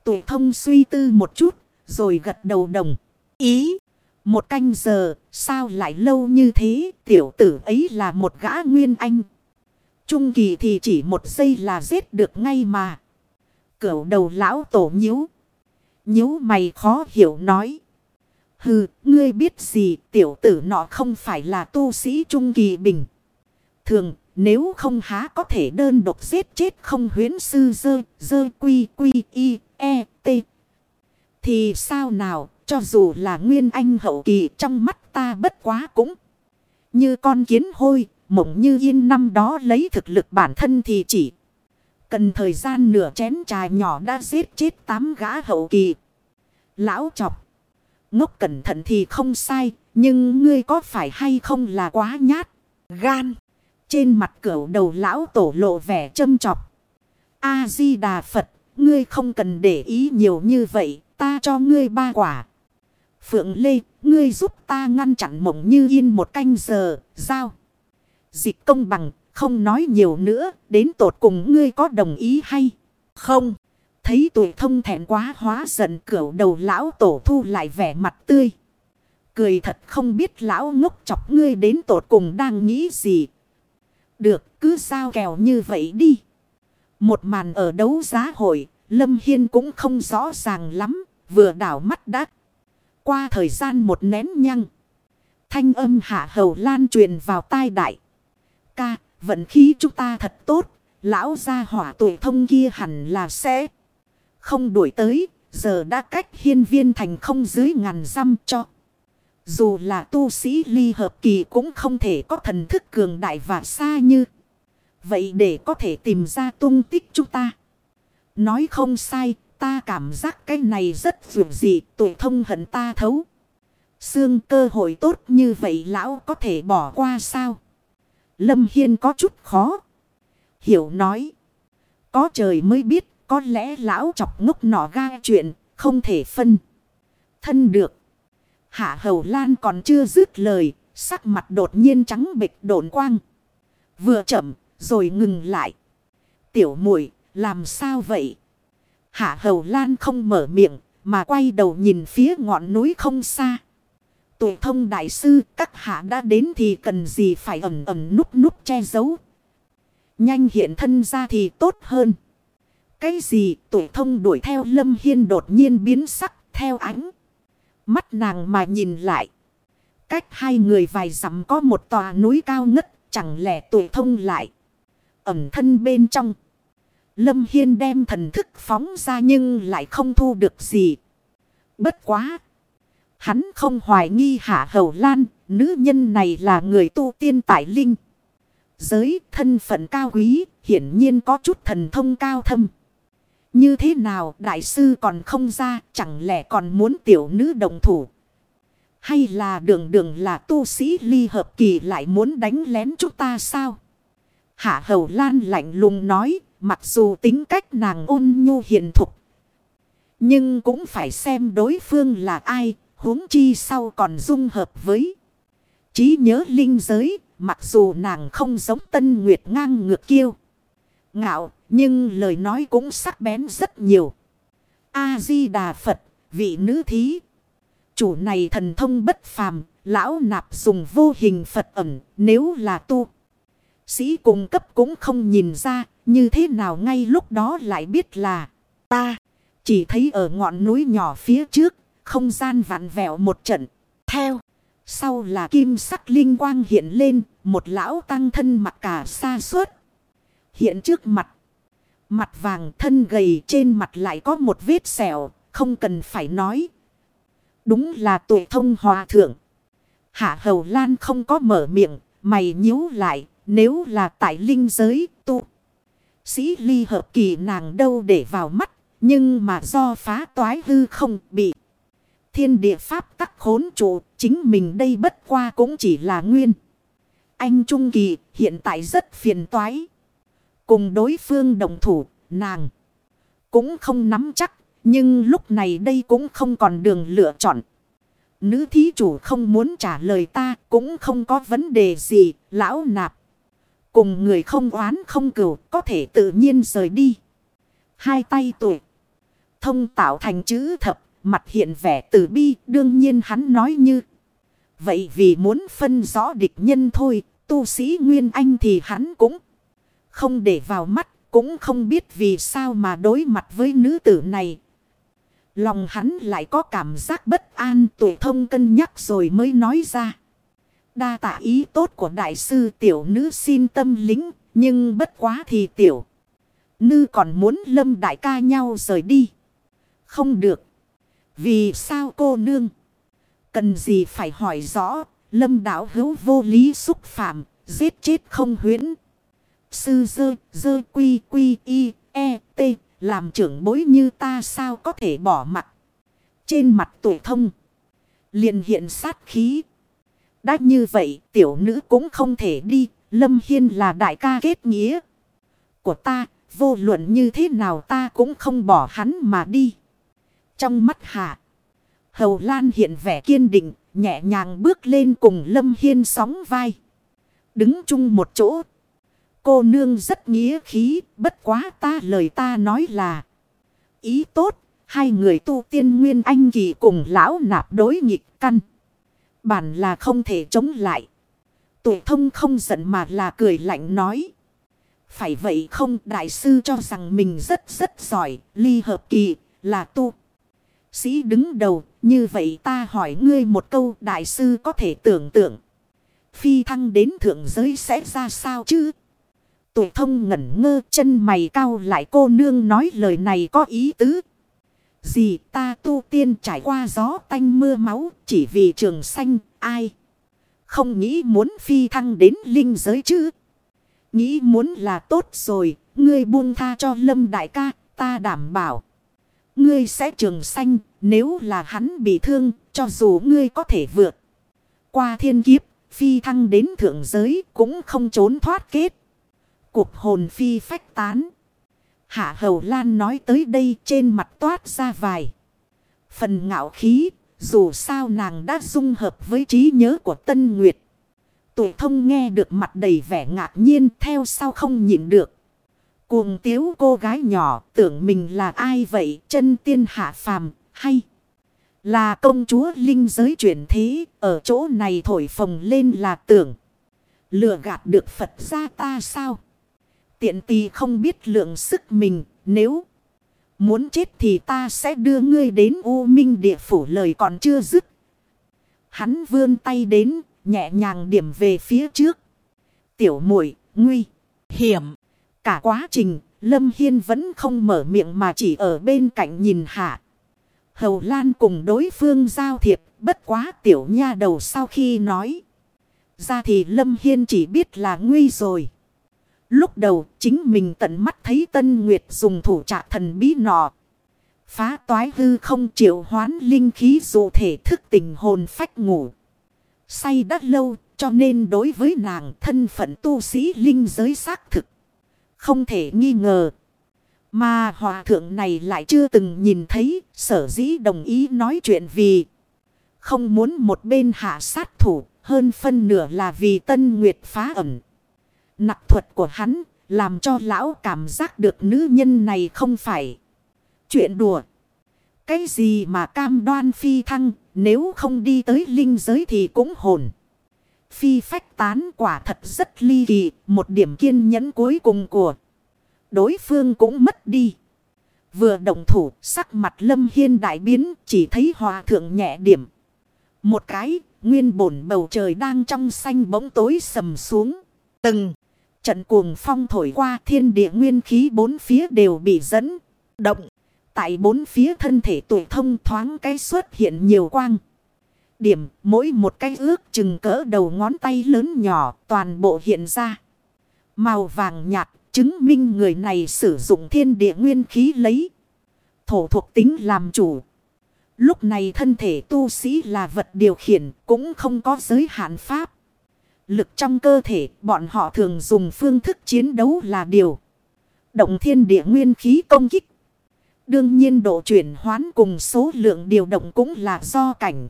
Tụi thông suy tư một chút, rồi gật đầu đồng. Ý. Một canh giờ, sao lại lâu như thế, tiểu tử ấy là một gã nguyên anh. Trung kỳ thì chỉ một giây là giết được ngay mà. Cửu đầu lão tổ nhíu. Nhíu mày khó hiểu nói. Hừ, ngươi biết gì, tiểu tử nọ không phải là tu sĩ trung kỳ bình. Thường, nếu không há có thể đơn độc giết chết không huyến sư dơ, dơ quy quy y, e, t. Thì sao nào, cho dù là nguyên anh hậu kỳ trong mắt ta bất quá cũng Như con kiến hôi, mộng như yên năm đó lấy thực lực bản thân thì chỉ. Cần thời gian nửa chén trà nhỏ đã giết chết tám gã hậu kỳ. Lão chọc. Ngốc cẩn thận thì không sai. Nhưng ngươi có phải hay không là quá nhát. Gan. Trên mặt cửa đầu lão tổ lộ vẻ châm chọc. A-di-đà Phật. Ngươi không cần để ý nhiều như vậy. Ta cho ngươi ba quả. Phượng Lê. Ngươi giúp ta ngăn chặn mộng như yên một canh giờ. Giao. Dịch công bằng. Không nói nhiều nữa. Đến tột cùng ngươi có đồng ý hay không? Thấy tuổi thông thẹn quá hóa giận cửu đầu lão tổ thu lại vẻ mặt tươi. Cười thật không biết lão ngốc chọc ngươi đến tột cùng đang nghĩ gì. Được cứ sao kèo như vậy đi. Một màn ở đấu giá hội, Lâm Hiên cũng không rõ ràng lắm, vừa đảo mắt đắt. Qua thời gian một nén nhăng. Thanh âm hạ hầu lan truyền vào tai đại. Ca, vận khí chúng ta thật tốt, lão gia hỏa tuổi thông kia hẳn là sẽ không đuổi tới, giờ đã cách hiên viên thành không dưới ngàn dăm cho. Dù là tu sĩ ly hợp kỳ cũng không thể có thần thức cường đại và xa như. Vậy để có thể tìm ra tung tích chúng ta. Nói không sai, ta cảm giác cái này rất dù gì tuổi thông hận ta thấu. Xương cơ hội tốt như vậy lão có thể bỏ qua sao? Lâm Hiên có chút khó. Hiểu nói. Có trời mới biết, có lẽ lão chọc ngốc nọ ga chuyện, không thể phân. Thân được. Hạ hầu lan còn chưa dứt lời, sắc mặt đột nhiên trắng bịch đồn quang. Vừa chậm, rồi ngừng lại. Tiểu muội làm sao vậy? Hạ hầu lan không mở miệng, mà quay đầu nhìn phía ngọn núi không xa. Tuổi thông đại sư, các hạ đã đến thì cần gì phải ẩm ẩm núp núp che giấu. Nhanh hiện thân ra thì tốt hơn. Cái gì tuổi thông đuổi theo lâm hiên đột nhiên biến sắc theo ánh. Mắt nàng mà nhìn lại. Cách hai người vài dặm có một tòa núi cao ngất. Chẳng lẽ tuổi thông lại. Ẩm thân bên trong. Lâm Hiên đem thần thức phóng ra nhưng lại không thu được gì. Bất quá. Hắn không hoài nghi hạ hầu lan. Nữ nhân này là người tu tiên tại linh. Giới thân phận cao quý. Hiển nhiên có chút thần thông cao thâm. Như thế nào, đại sư còn không ra, chẳng lẽ còn muốn tiểu nữ đồng thủ. Hay là đường đường là tu sĩ ly hợp kỳ lại muốn đánh lén chúng ta sao? Hạ hầu lan lạnh lùng nói, mặc dù tính cách nàng ôn nhu hiền thục. Nhưng cũng phải xem đối phương là ai huống chi sau còn dung hợp với. trí nhớ linh giới mặc dù nàng không giống tân nguyệt ngang ngược kiêu. Ngạo nhưng lời nói cũng sắc bén rất nhiều. A-di-đà Phật, vị nữ thí. Chủ này thần thông bất phàm, lão nạp dùng vô hình Phật ẩm, nếu là tu. Sĩ cung cấp cũng không nhìn ra, như thế nào ngay lúc đó lại biết là ta. Chỉ thấy ở ngọn núi nhỏ phía trước, không gian vặn vẹo một trận. Theo, sau là kim sắc linh quang hiện lên, một lão tăng thân mặt cả xa suốt. Hiện trước mặt. Mặt vàng thân gầy trên mặt lại có một vết sẹo, không cần phải nói. Đúng là tuổi thông hòa thượng. Hạ hầu lan không có mở miệng, mày nhíu lại, nếu là tại linh giới tu. Sĩ ly hợp kỳ nàng đâu để vào mắt, nhưng mà do phá toái hư không bị. Thiên địa pháp tắc khốn trụ, chính mình đây bất qua cũng chỉ là nguyên. Anh Trung Kỳ hiện tại rất phiền toái. Cùng đối phương đồng thủ, nàng cũng không nắm chắc. Nhưng lúc này đây cũng không còn đường lựa chọn. Nữ thí chủ không muốn trả lời ta cũng không có vấn đề gì, lão nạp. Cùng người không oán không cửu có thể tự nhiên rời đi. Hai tay tuổi. Thông tạo thành chữ thập, mặt hiện vẻ tử bi, đương nhiên hắn nói như. Vậy vì muốn phân rõ địch nhân thôi, tu sĩ Nguyên Anh thì hắn cũng không để vào mắt, cũng không biết vì sao mà đối mặt với nữ tử này. Lòng hắn lại có cảm giác bất an tuổi thông cân nhắc rồi mới nói ra. Đa tạ ý tốt của đại sư tiểu nữ xin tâm lính, nhưng bất quá thì tiểu. Nữ còn muốn lâm đại ca nhau rời đi. Không được. Vì sao cô nương? Cần gì phải hỏi rõ, lâm đảo hữu vô lý xúc phạm, giết chết không huyễn. Sư dơ, dơ quy quy y, e, t, làm trưởng bối như ta sao có thể bỏ mặt. Trên mặt tuổi thông, liền hiện sát khí. Đã như vậy, tiểu nữ cũng không thể đi, Lâm Hiên là đại ca kết nghĩa của ta, vô luận như thế nào ta cũng không bỏ hắn mà đi. Trong mắt hạ, Hầu Lan hiện vẻ kiên định, nhẹ nhàng bước lên cùng Lâm Hiên sóng vai. Đứng chung một chỗ. Cô nương rất nghĩa khí, bất quá ta lời ta nói là. Ý tốt, hai người tu tiên nguyên anh kỳ cùng lão nạp đối nghịch căn. Bản là không thể chống lại. Tụ thông không giận mà là cười lạnh nói. Phải vậy không đại sư cho rằng mình rất rất giỏi, ly hợp kỳ, là tu. Sĩ đứng đầu, như vậy ta hỏi ngươi một câu đại sư có thể tưởng tượng. Phi thăng đến thượng giới sẽ ra sao chứ? Tụ thông ngẩn ngơ chân mày cao lại cô nương nói lời này có ý tứ. Gì ta tu tiên trải qua gió tanh mưa máu chỉ vì trường xanh ai. Không nghĩ muốn phi thăng đến linh giới chứ. Nghĩ muốn là tốt rồi, ngươi buông tha cho lâm đại ca, ta đảm bảo. Ngươi sẽ trường sanh, nếu là hắn bị thương, cho dù ngươi có thể vượt. Qua thiên kiếp, phi thăng đến thượng giới cũng không trốn thoát kết. Cuộc hồn phi phách tán. Hạ Hầu Lan nói tới đây trên mặt toát ra vài. Phần ngạo khí, dù sao nàng đã dung hợp với trí nhớ của Tân Nguyệt. Tụi thông nghe được mặt đầy vẻ ngạc nhiên theo sao không nhịn được. Cuồng tiếu cô gái nhỏ tưởng mình là ai vậy chân tiên hạ phàm hay là công chúa linh giới chuyển thế ở chỗ này thổi phồng lên là tưởng. Lừa gạt được Phật ra ta sao? Tiện tì không biết lượng sức mình nếu muốn chết thì ta sẽ đưa ngươi đến U Minh địa phủ lời còn chưa dứt. Hắn vươn tay đến nhẹ nhàng điểm về phía trước. Tiểu muội nguy, hiểm. Cả quá trình, Lâm Hiên vẫn không mở miệng mà chỉ ở bên cạnh nhìn hạ. Hầu Lan cùng đối phương giao thiệp, bất quá tiểu nha đầu sau khi nói. Ra thì Lâm Hiên chỉ biết là nguy rồi. Lúc đầu chính mình tận mắt thấy Tân Nguyệt dùng thủ trạc thần bí nọ. Phá toái hư không triệu hoán linh khí dụ thể thức tình hồn phách ngủ say đã lâu, cho nên đối với nàng thân phận tu sĩ linh giới xác thực. Không thể nghi ngờ. Mà hòa thượng này lại chưa từng nhìn thấy, sở dĩ đồng ý nói chuyện vì không muốn một bên hạ sát thủ, hơn phân nửa là vì tân nguyệt phá ẩn. Nặc thuật của hắn, làm cho lão cảm giác được nữ nhân này không phải chuyện đùa. Cái gì mà cam đoan phi thăng, nếu không đi tới linh giới thì cũng hồn. Phi phách tán quả thật rất ly kỳ, một điểm kiên nhẫn cuối cùng của đối phương cũng mất đi. Vừa động thủ, sắc mặt lâm hiên đại biến, chỉ thấy hòa thượng nhẹ điểm. Một cái, nguyên bổn bầu trời đang trong xanh bỗng tối sầm xuống. Từng, trận cuồng phong thổi qua thiên địa nguyên khí bốn phía đều bị dẫn, động. Tại bốn phía thân thể tuổi thông thoáng cái xuất hiện nhiều quang. Điểm, mỗi một cái ước chừng cỡ đầu ngón tay lớn nhỏ toàn bộ hiện ra. Màu vàng nhạt, chứng minh người này sử dụng thiên địa nguyên khí lấy. Thổ thuộc tính làm chủ. Lúc này thân thể tu sĩ là vật điều khiển, cũng không có giới hạn pháp. Lực trong cơ thể, bọn họ thường dùng phương thức chiến đấu là điều. Động thiên địa nguyên khí công kích. Đương nhiên độ chuyển hoán cùng số lượng điều động cũng là do cảnh.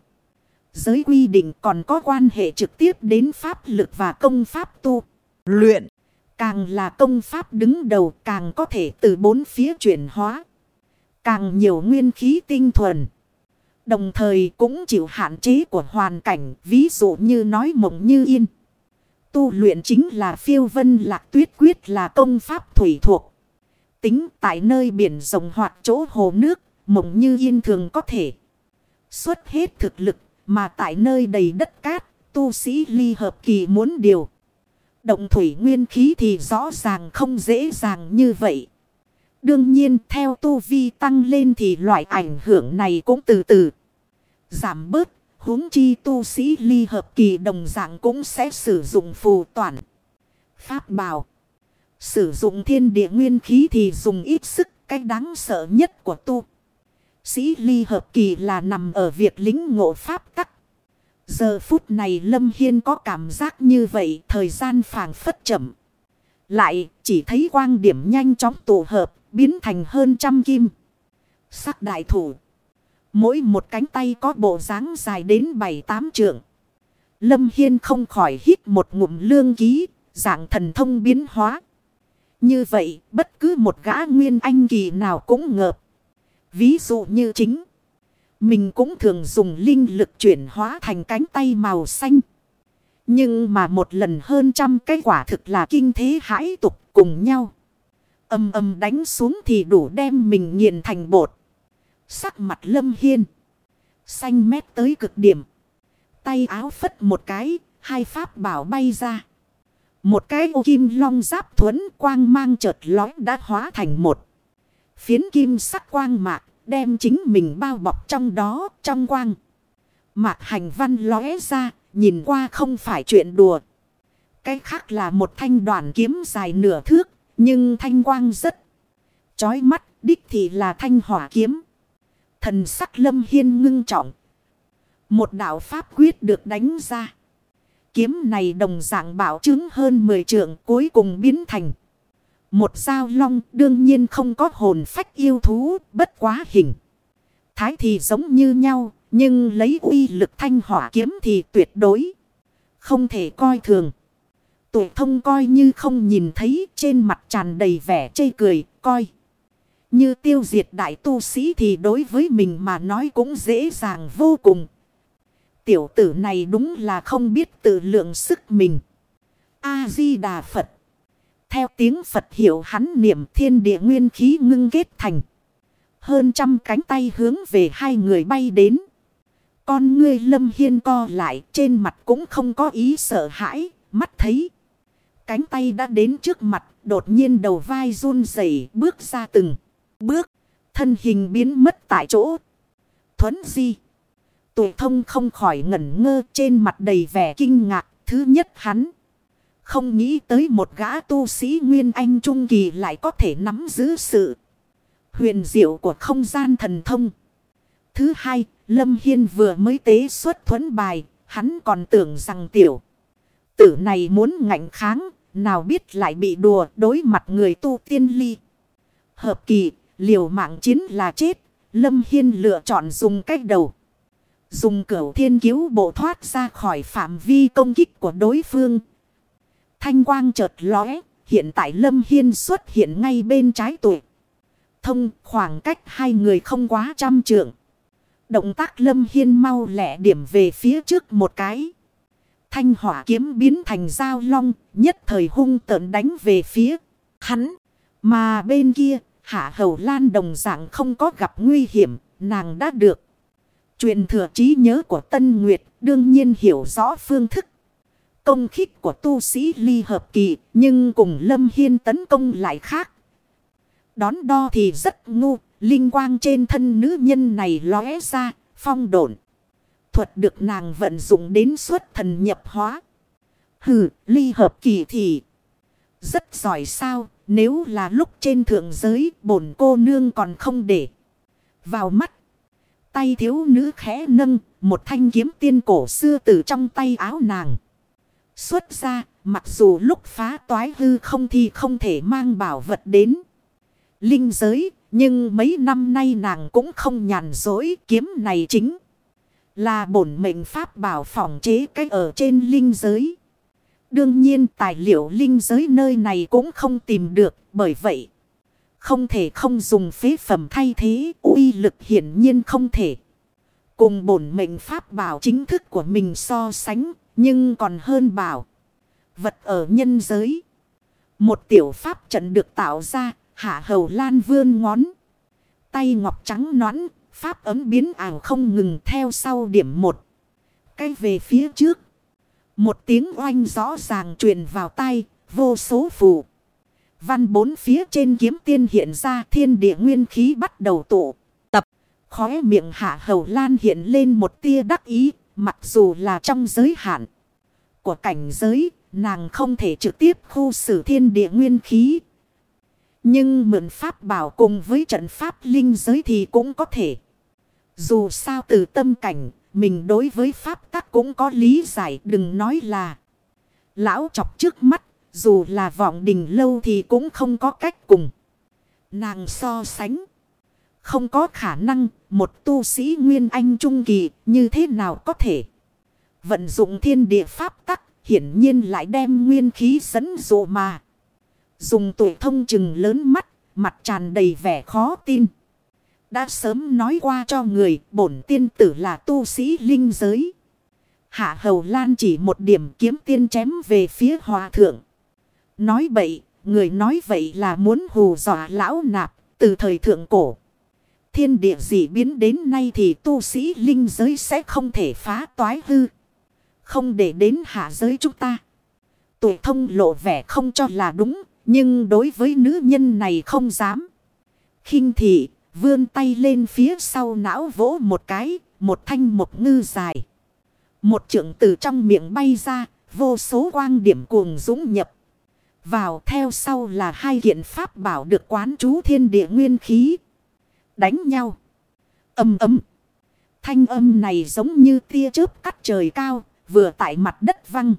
Giới quy định còn có quan hệ trực tiếp đến pháp lực và công pháp tu. Luyện. Càng là công pháp đứng đầu càng có thể từ bốn phía chuyển hóa. Càng nhiều nguyên khí tinh thuần. Đồng thời cũng chịu hạn chế của hoàn cảnh. Ví dụ như nói mộng như yên. Tu luyện chính là phiêu vân lạc tuyết quyết là công pháp thủy thuộc tính tại nơi biển rộng hoặc chỗ hồ nước, mộng như yên thường có thể xuất hết thực lực, mà tại nơi đầy đất cát, tu sĩ ly hợp kỳ muốn điều. Động thủy nguyên khí thì rõ ràng không dễ dàng như vậy. Đương nhiên theo tu vi tăng lên thì loại ảnh hưởng này cũng từ từ giảm bớt. huống chi tu sĩ ly hợp kỳ đồng dạng cũng sẽ sử dụng phù toàn. Pháp bảo. Sử dụng thiên địa nguyên khí thì dùng ít sức. Cách đáng sợ nhất của tu. Sĩ ly hợp kỳ là nằm ở việc lính ngộ pháp tắc. Giờ phút này Lâm Hiên có cảm giác như vậy thời gian phảng phất chậm. Lại chỉ thấy quang điểm nhanh chóng tụ hợp biến thành hơn trăm kim. Sắc đại thủ. Mỗi một cánh tay có bộ dáng dài đến bảy tám trượng. Lâm Hiên không khỏi hít một ngụm lương ký, dạng thần thông biến hóa. Như vậy, bất cứ một gã nguyên anh kỳ nào cũng ngợp. Ví dụ như chính. Mình cũng thường dùng linh lực chuyển hóa thành cánh tay màu xanh. Nhưng mà một lần hơn trăm cái quả thực là kinh thế hãi tục cùng nhau. Âm âm đánh xuống thì đủ đem mình nghiền thành bột. Sắc mặt lâm hiên. Xanh mét tới cực điểm. Tay áo phất một cái, hai pháp bảo bay ra. Một cái ô kim long giáp thuẫn quang mang chợt lói đã hóa thành một. Phiến kim sắc quang mạc đem chính mình bao bọc trong đó, trong quang. Mạc hành văn lóe ra, nhìn qua không phải chuyện đùa. Cái khác là một thanh đoàn kiếm dài nửa thước, nhưng thanh quang rất chói mắt, đích thì là thanh hỏa kiếm. Thần sắc lâm hiên ngưng trọng. Một đạo pháp quyết được đánh ra. Kiếm này đồng dạng bảo chứng hơn 10 trượng, cuối cùng biến thành. Một sao long đương nhiên không có hồn phách yêu thú, bất quá hình. Thái thì giống như nhau, nhưng lấy uy lực thanh hỏa kiếm thì tuyệt đối. Không thể coi thường. Tụ thông coi như không nhìn thấy, trên mặt tràn đầy vẻ chê cười, coi. Như tiêu diệt đại tu sĩ thì đối với mình mà nói cũng dễ dàng vô cùng. Tiểu tử này đúng là không biết tự lượng sức mình. A-di-đà Phật. Theo tiếng Phật hiệu hắn niệm thiên địa nguyên khí ngưng kết thành. Hơn trăm cánh tay hướng về hai người bay đến. Con ngươi lâm hiên co lại, trên mặt cũng không có ý sợ hãi. Mắt thấy. Cánh tay đã đến trước mặt. Đột nhiên đầu vai run rẩy, bước ra từng bước. Thân hình biến mất tại chỗ. Thuấn di. Tụ thông không khỏi ngẩn ngơ, trên mặt đầy vẻ kinh ngạc. Thứ nhất hắn. Không nghĩ tới một gã tu sĩ Nguyên Anh Trung Kỳ lại có thể nắm giữ sự huyền diệu của không gian thần thông. Thứ hai, Lâm Hiên vừa mới tế xuất thuẫn bài, hắn còn tưởng rằng tiểu. Tử này muốn ngạnh kháng, nào biết lại bị đùa đối mặt người tu tiên ly. Hợp kỳ, liều mạng chiến là chết, Lâm Hiên lựa chọn dùng cách đầu. Dùng cửu thiên cứu bộ thoát ra khỏi phạm vi công kích của đối phương. Thanh quang chợt lóe, hiện tại Lâm Hiên xuất hiện ngay bên trái tụi. Thông khoảng cách hai người không quá trăm trượng. Động tác Lâm Hiên mau lẹ điểm về phía trước một cái. Thanh hỏa kiếm biến thành dao long, nhất thời hung tợn đánh về phía hắn. Mà bên kia, Hạ Hầu Lan đồng dạng không có gặp nguy hiểm, nàng đã được. Truyền thừa trí nhớ của Tân Nguyệt đương nhiên hiểu rõ phương thức. Công khích của tu sĩ ly hợp kỳ nhưng cùng Lâm Hiên tấn công lại khác. Đón đo thì rất ngu, linh quang trên thân nữ nhân này lóe ra, phong độn. Thuật được nàng vận dụng đến suốt thần nhập hóa. Hừ, ly hợp kỳ thì rất giỏi sao, nếu là lúc trên thượng giới bổn cô nương còn không để vào mắt. Tay thiếu nữ khẽ nâng, một thanh kiếm tiên cổ xưa từ trong tay áo nàng. Xuất ra, mặc dù lúc phá toái hư không thì không thể mang bảo vật đến. Linh giới, nhưng mấy năm nay nàng cũng không nhàn dối kiếm này chính. Là bổn mệnh pháp bảo phòng chế cách ở trên linh giới. Đương nhiên tài liệu linh giới nơi này cũng không tìm được bởi vậy. Không thể không dùng phế phẩm thay thế, uy lực hiển nhiên không thể. Cùng bổn mệnh pháp bảo chính thức của mình so sánh, nhưng còn hơn bảo. Vật ở nhân giới. Một tiểu pháp trận được tạo ra, hạ hầu lan vươn ngón. Tay ngọc trắng nõn, pháp ấm biến ảo không ngừng theo sau điểm một. Cái về phía trước. Một tiếng oanh rõ ràng truyền vào tay, vô số phù. Văn bốn phía trên kiếm tiên hiện ra thiên địa nguyên khí bắt đầu tụ. Tập, khóe miệng hạ hầu lan hiện lên một tia đắc ý, mặc dù là trong giới hạn của cảnh giới, nàng không thể trực tiếp khu xử thiên địa nguyên khí. Nhưng mượn pháp bảo cùng với trận pháp linh giới thì cũng có thể. Dù sao từ tâm cảnh, mình đối với pháp tắc cũng có lý giải đừng nói là. Lão chọc trước mắt, dù là vọng đình lâu thì cũng không có cách cùng. Nàng so sánh. Không có khả năng một tu sĩ nguyên anh trung kỳ như thế nào có thể. Vận dụng thiên địa pháp tắc hiển nhiên lại đem nguyên khí dẫn dụ mà. Dùng tuổi thông chừng lớn mắt, mặt tràn đầy vẻ khó tin. Đã sớm nói qua cho người bổn tiên tử là tu sĩ linh giới. Hạ hầu lan chỉ một điểm kiếm tiên chém về phía hòa thượng. Nói bậy, người nói vậy là muốn hù dọa lão nạp từ thời thượng cổ. Thiên địa gì biến đến nay thì tu sĩ linh giới sẽ không thể phá toái hư. Không để đến hạ giới chúng ta. Tuổi thông lộ vẻ không cho là đúng. Nhưng đối với nữ nhân này không dám. khinh thị, vươn tay lên phía sau não vỗ một cái. Một thanh một ngư dài. Một trượng từ trong miệng bay ra. Vô số quang điểm cuồng dũng nhập. Vào theo sau là hai kiện pháp bảo được quán chú thiên địa nguyên khí. Đánh nhau. Âm âm Thanh âm này giống như tia chớp cắt trời cao, vừa tại mặt đất văng.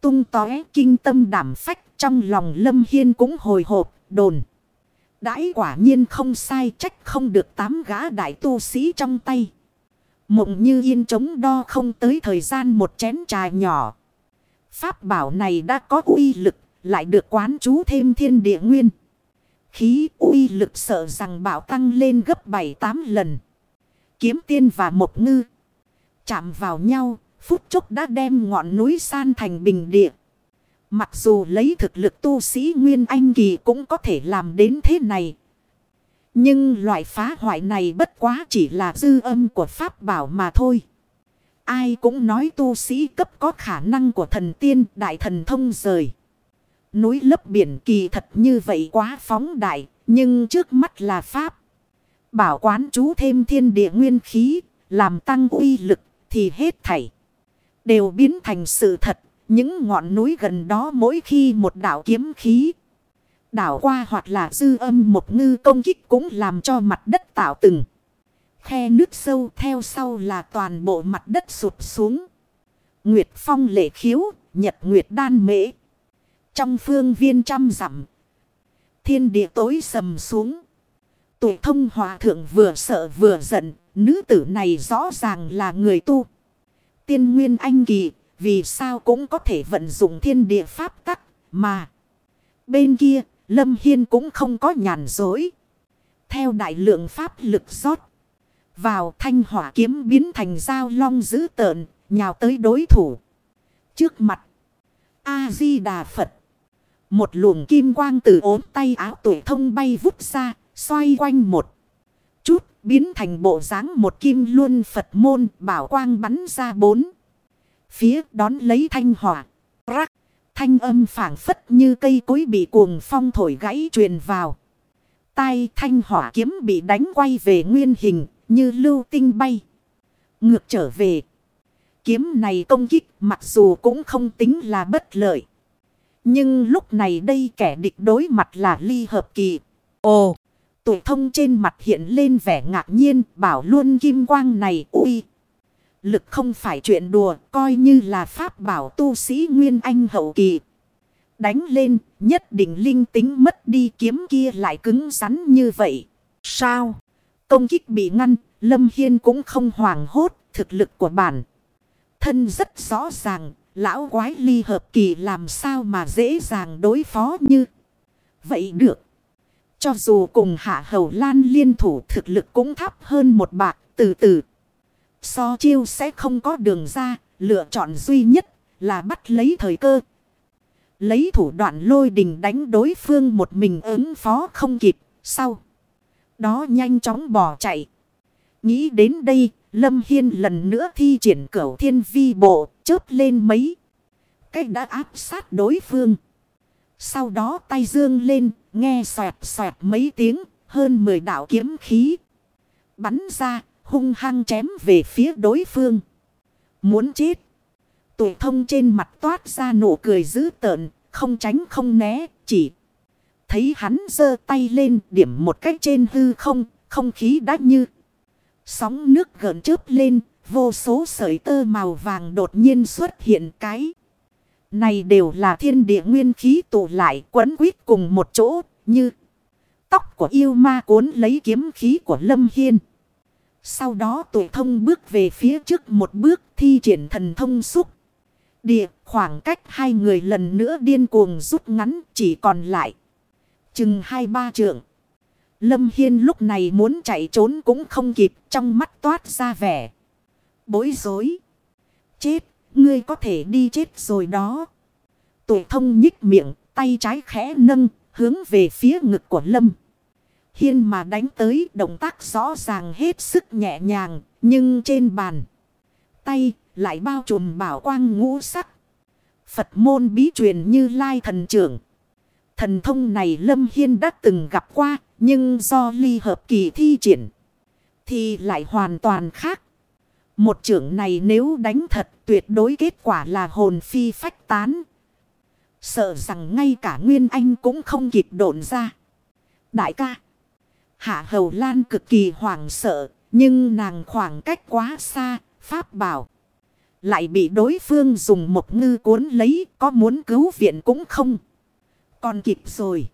Tung tóe kinh tâm đảm phách trong lòng lâm hiên cũng hồi hộp, đồn. Đãi quả nhiên không sai trách không được tám gã đại tu sĩ trong tay. Mộng như yên chống đo không tới thời gian một chén trà nhỏ. Pháp bảo này đã có uy lực, lại được quán chú thêm thiên địa nguyên. Khí uy lực sợ rằng bảo tăng lên gấp 7-8 lần. Kiếm tiên và một ngư. Chạm vào nhau, phút chốc đã đem ngọn núi san thành bình địa. Mặc dù lấy thực lực tu sĩ Nguyên Anh Kỳ cũng có thể làm đến thế này. Nhưng loại phá hoại này bất quá chỉ là dư âm của Pháp bảo mà thôi. Ai cũng nói tu sĩ cấp có khả năng của thần tiên đại thần thông rời. Núi lấp biển kỳ thật như vậy quá phóng đại, nhưng trước mắt là Pháp. Bảo quán chú thêm thiên địa nguyên khí, làm tăng uy lực thì hết thảy. Đều biến thành sự thật, những ngọn núi gần đó mỗi khi một đảo kiếm khí. Đảo qua hoặc là dư âm một ngư công kích cũng làm cho mặt đất tạo từng. Khe nước sâu theo sau là toàn bộ mặt đất sụt xuống. Nguyệt phong lệ khiếu, nhật nguyệt đan mễ. Trong phương viên trăm dặm, Thiên địa tối sầm xuống. Tuổi thông hòa thượng vừa sợ vừa giận. Nữ tử này rõ ràng là người tu. Tiên nguyên anh kỳ. Vì sao cũng có thể vận dụng thiên địa pháp tắc. Mà. Bên kia. Lâm Hiên cũng không có nhàn dối. Theo đại lượng pháp lực rót. Vào thanh hỏa kiếm biến thành dao long dữ tợn. Nhào tới đối thủ. Trước mặt. A-di-đà Phật. Một luồng kim quang từ ốm tay áo tuổi thông bay vút ra, xoay quanh một chút, biến thành bộ dáng một kim luân Phật môn bảo quang bắn ra bốn. Phía đón lấy thanh hỏa, rắc, thanh âm phảng phất như cây cối bị cuồng phong thổi gãy truyền vào. Tai thanh hỏa kiếm bị đánh quay về nguyên hình, như lưu tinh bay. Ngược trở về. Kiếm này công kích mặc dù cũng không tính là bất lợi. Nhưng lúc này đây kẻ địch đối mặt là ly hợp kỳ. Ồ! Tụ thông trên mặt hiện lên vẻ ngạc nhiên bảo luôn kim quang này ui. Lực không phải chuyện đùa coi như là pháp bảo tu sĩ Nguyên Anh hậu kỳ. Đánh lên nhất định linh tính mất đi kiếm kia lại cứng rắn như vậy. Sao? Công kích bị ngăn, Lâm Hiên cũng không hoảng hốt thực lực của bản. Thân rất rõ ràng, Lão quái ly hợp kỳ làm sao mà dễ dàng đối phó như vậy được. Cho dù cùng hạ hầu lan liên thủ thực lực cũng thấp hơn một bạc từ từ. So chiêu sẽ không có đường ra, lựa chọn duy nhất là bắt lấy thời cơ. Lấy thủ đoạn lôi đình đánh đối phương một mình ứng phó không kịp, sau. Đó nhanh chóng bỏ chạy. Nghĩ đến đây, Lâm Hiên lần nữa thi triển cửu thiên vi bộ, chớp lên mấy. Cách đã áp sát đối phương. Sau đó tay dương lên, nghe xoẹt xoẹt mấy tiếng, hơn 10 đạo kiếm khí. Bắn ra, hung hăng chém về phía đối phương. Muốn chết. Tụi thông trên mặt toát ra nụ cười dữ tợn, không tránh không né, chỉ thấy hắn giơ tay lên điểm một cách trên hư không, không khí đã như sóng nước gợn chớp lên, vô số sợi tơ màu vàng đột nhiên xuất hiện cái. Này đều là thiên địa nguyên khí tụ lại quấn quýt cùng một chỗ, như tóc của yêu ma cuốn lấy kiếm khí của Lâm Hiên. Sau đó tụ thông bước về phía trước một bước thi triển thần thông xúc. Địa khoảng cách hai người lần nữa điên cuồng rút ngắn chỉ còn lại. Chừng hai ba trượng. Lâm Hiên lúc này muốn chạy trốn cũng không kịp trong mắt toát ra vẻ. Bối rối. Chết, ngươi có thể đi chết rồi đó. Tụ thông nhích miệng, tay trái khẽ nâng, hướng về phía ngực của Lâm. Hiên mà đánh tới động tác rõ ràng hết sức nhẹ nhàng, nhưng trên bàn. Tay lại bao trùm bảo quang ngũ sắc. Phật môn bí truyền như lai thần trưởng. Thần thông này Lâm Hiên đã từng gặp qua, nhưng do ly hợp kỳ thi triển, thì lại hoàn toàn khác. Một trưởng này nếu đánh thật tuyệt đối kết quả là hồn phi phách tán. Sợ rằng ngay cả Nguyên Anh cũng không kịp độn ra. Đại ca. Hạ Hầu Lan cực kỳ hoảng sợ. Nhưng nàng khoảng cách quá xa. Pháp bảo. Lại bị đối phương dùng một ngư cuốn lấy. Có muốn cứu viện cũng không. Còn kịp rồi.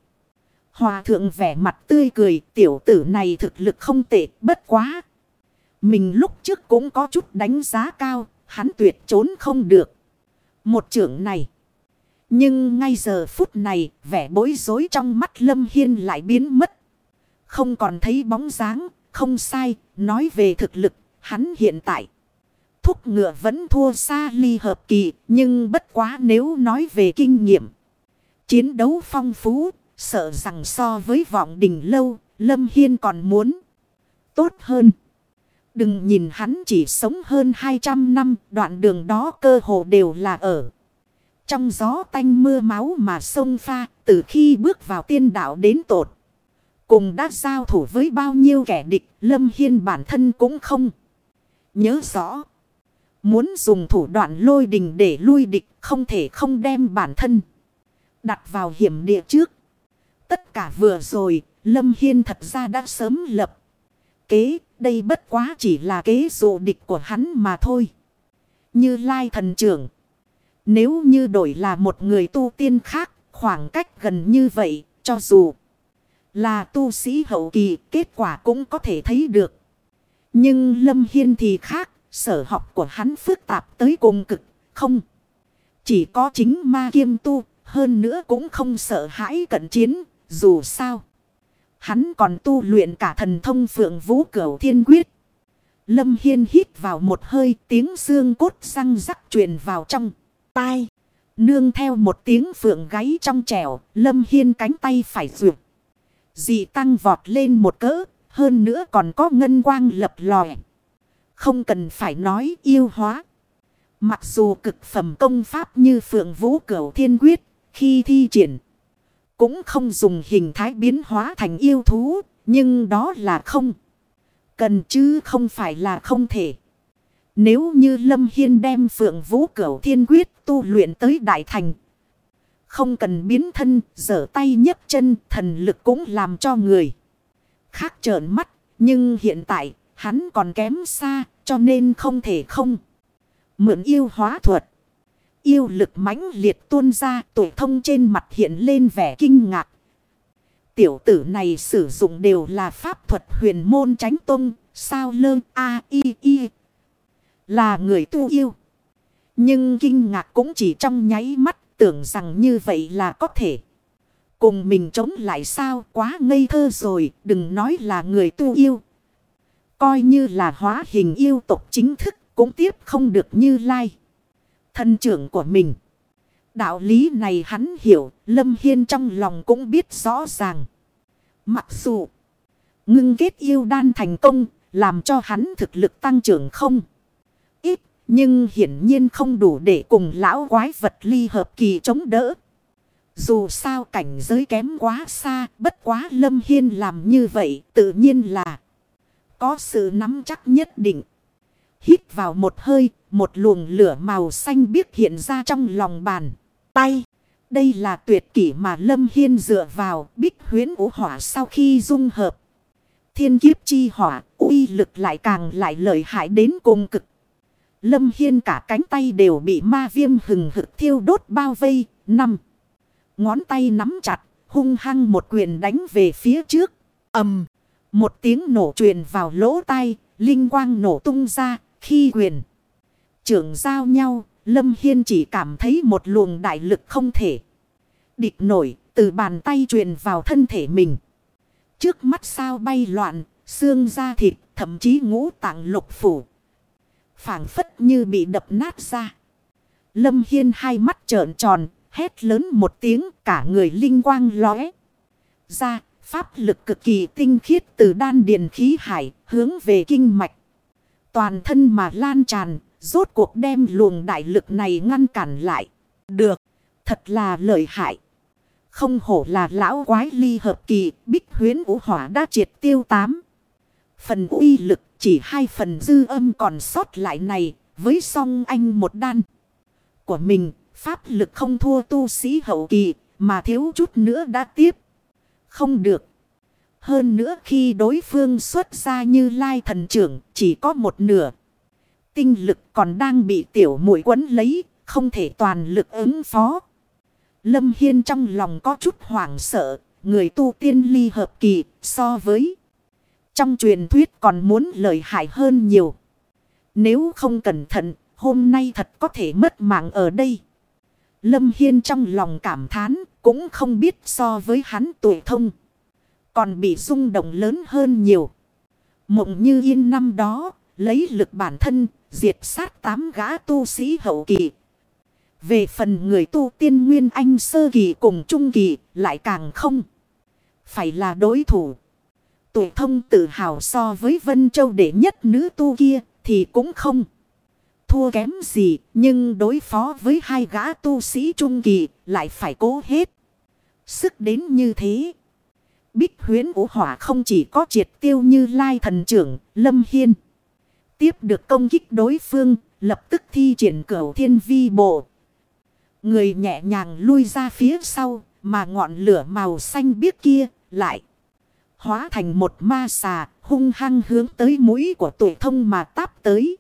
Hòa thượng vẻ mặt tươi cười. Tiểu tử này thực lực không tệ bất quá. Mình lúc trước cũng có chút đánh giá cao. Hắn tuyệt trốn không được. Một trưởng này. Nhưng ngay giờ phút này, vẻ bối rối trong mắt Lâm Hiên lại biến mất. Không còn thấy bóng dáng, không sai, nói về thực lực, hắn hiện tại. Thúc ngựa vẫn thua xa ly hợp kỳ, nhưng bất quá nếu nói về kinh nghiệm. Chiến đấu phong phú, sợ rằng so với vọng đỉnh lâu, Lâm Hiên còn muốn tốt hơn. Đừng nhìn hắn chỉ sống hơn 200 năm, đoạn đường đó cơ hồ đều là ở. Trong gió tanh mưa máu mà sông pha từ khi bước vào tiên đạo đến tột. Cùng đã giao thủ với bao nhiêu kẻ địch Lâm Hiên bản thân cũng không nhớ rõ. Muốn dùng thủ đoạn lôi đình để lui địch không thể không đem bản thân đặt vào hiểm địa trước. Tất cả vừa rồi Lâm Hiên thật ra đã sớm lập. Kế đây bất quá chỉ là kế dụ địch của hắn mà thôi. Như Lai thần trưởng. Nếu như đổi là một người tu tiên khác, khoảng cách gần như vậy, cho dù là tu sĩ hậu kỳ, kết quả cũng có thể thấy được. Nhưng Lâm Hiên thì khác, sở học của hắn phức tạp tới cùng cực, không. Chỉ có chính ma kiêm tu, hơn nữa cũng không sợ hãi cận chiến, dù sao. Hắn còn tu luyện cả thần thông phượng vũ cửu thiên quyết. Lâm Hiên hít vào một hơi tiếng xương cốt răng rắc truyền vào trong tai. Nương theo một tiếng phượng gáy trong trẻo, lâm hiên cánh tay phải rượt. Dị tăng vọt lên một cỡ, hơn nữa còn có ngân quang lập lòe. Không cần phải nói yêu hóa. Mặc dù cực phẩm công pháp như phượng vũ cửu thiên quyết, khi thi triển. Cũng không dùng hình thái biến hóa thành yêu thú, nhưng đó là không. Cần chứ không phải là không thể. Nếu như Lâm Hiên đem Phượng Vũ Cửu Thiên Quyết tu luyện tới Đại Thành. Không cần biến thân, dở tay nhấc chân, thần lực cũng làm cho người. Khác trợn mắt, nhưng hiện tại, hắn còn kém xa, cho nên không thể không. Mượn yêu hóa thuật. Yêu lực mãnh liệt tuôn ra, tuổi thông trên mặt hiện lên vẻ kinh ngạc. Tiểu tử này sử dụng đều là pháp thuật huyền môn tránh tung, sao lơ a i i là người tu yêu. Nhưng kinh ngạc cũng chỉ trong nháy mắt tưởng rằng như vậy là có thể. Cùng mình chống lại sao quá ngây thơ rồi đừng nói là người tu yêu. Coi như là hóa hình yêu tộc chính thức cũng tiếp không được như lai. Thân trưởng của mình. Đạo lý này hắn hiểu Lâm Hiên trong lòng cũng biết rõ ràng. Mặc dù ngưng kết yêu đan thành công làm cho hắn thực lực tăng trưởng không. ít Nhưng hiển nhiên không đủ để cùng lão quái vật ly hợp kỳ chống đỡ. Dù sao cảnh giới kém quá xa, bất quá Lâm Hiên làm như vậy tự nhiên là có sự nắm chắc nhất định hít vào một hơi, một luồng lửa màu xanh biếc hiện ra trong lòng bàn. Tay, đây là tuyệt kỷ mà Lâm Hiên dựa vào bích huyến ủ hỏa sau khi dung hợp. Thiên kiếp chi hỏa, uy lực lại càng lại lợi hại đến cùng cực. Lâm Hiên cả cánh tay đều bị ma viêm hừng hực thiêu đốt bao vây. Năm. Ngón tay nắm chặt, hung hăng một quyền đánh về phía trước. ầm Một tiếng nổ truyền vào lỗ tai, linh quang nổ tung ra, khi quyền. Trưởng giao nhau, Lâm Hiên chỉ cảm thấy một luồng đại lực không thể. Địch nổi, từ bàn tay truyền vào thân thể mình. Trước mắt sao bay loạn, xương da thịt, thậm chí ngũ tạng lục phủ. phảng phất như bị đập nát ra. Lâm Hiên hai mắt trợn tròn, hét lớn một tiếng cả người linh quang lóe. Ra, pháp lực cực kỳ tinh khiết từ đan điền khí hải hướng về kinh mạch. Toàn thân mà lan tràn, rốt cuộc đem luồng đại lực này ngăn cản lại. Được, thật là lợi hại. Không hổ là lão quái ly hợp kỳ, bích huyến vũ hỏa đã triệt tiêu tám. Phần uy lực chỉ hai phần dư âm còn sót lại này, với song anh một đan. Của mình, pháp lực không thua tu sĩ hậu kỳ, mà thiếu chút nữa đã tiếp. Không được. Hơn nữa khi đối phương xuất ra như lai thần trưởng, chỉ có một nửa. Tinh lực còn đang bị tiểu mũi quấn lấy, không thể toàn lực ứng phó. Lâm Hiên trong lòng có chút hoảng sợ, người tu tiên ly hợp kỳ so với. Trong truyền thuyết còn muốn lợi hại hơn nhiều. Nếu không cẩn thận, hôm nay thật có thể mất mạng ở đây. Lâm Hiên trong lòng cảm thán, cũng không biết so với hắn tuổi thông. Còn bị rung động lớn hơn nhiều. Mộng như yên năm đó, lấy lực bản thân, diệt sát tám gã tu sĩ hậu kỳ. Về phần người tu tiên nguyên anh sơ kỳ cùng trung kỳ lại càng không. Phải là đối thủ. Tuổi thông tự hào so với Vân Châu đệ nhất nữ tu kia thì cũng không. Thua kém gì nhưng đối phó với hai gã tu sĩ trung kỳ lại phải cố hết. Sức đến như thế. Bích huyến vũ hỏa không chỉ có triệt tiêu như lai thần trưởng Lâm Hiên. Tiếp được công kích đối phương lập tức thi triển cửu thiên vi bộ Người nhẹ nhàng lui ra phía sau, mà ngọn lửa màu xanh biếc kia lại. Hóa thành một ma xà, hung hăng hướng tới mũi của tuổi thông mà táp tới.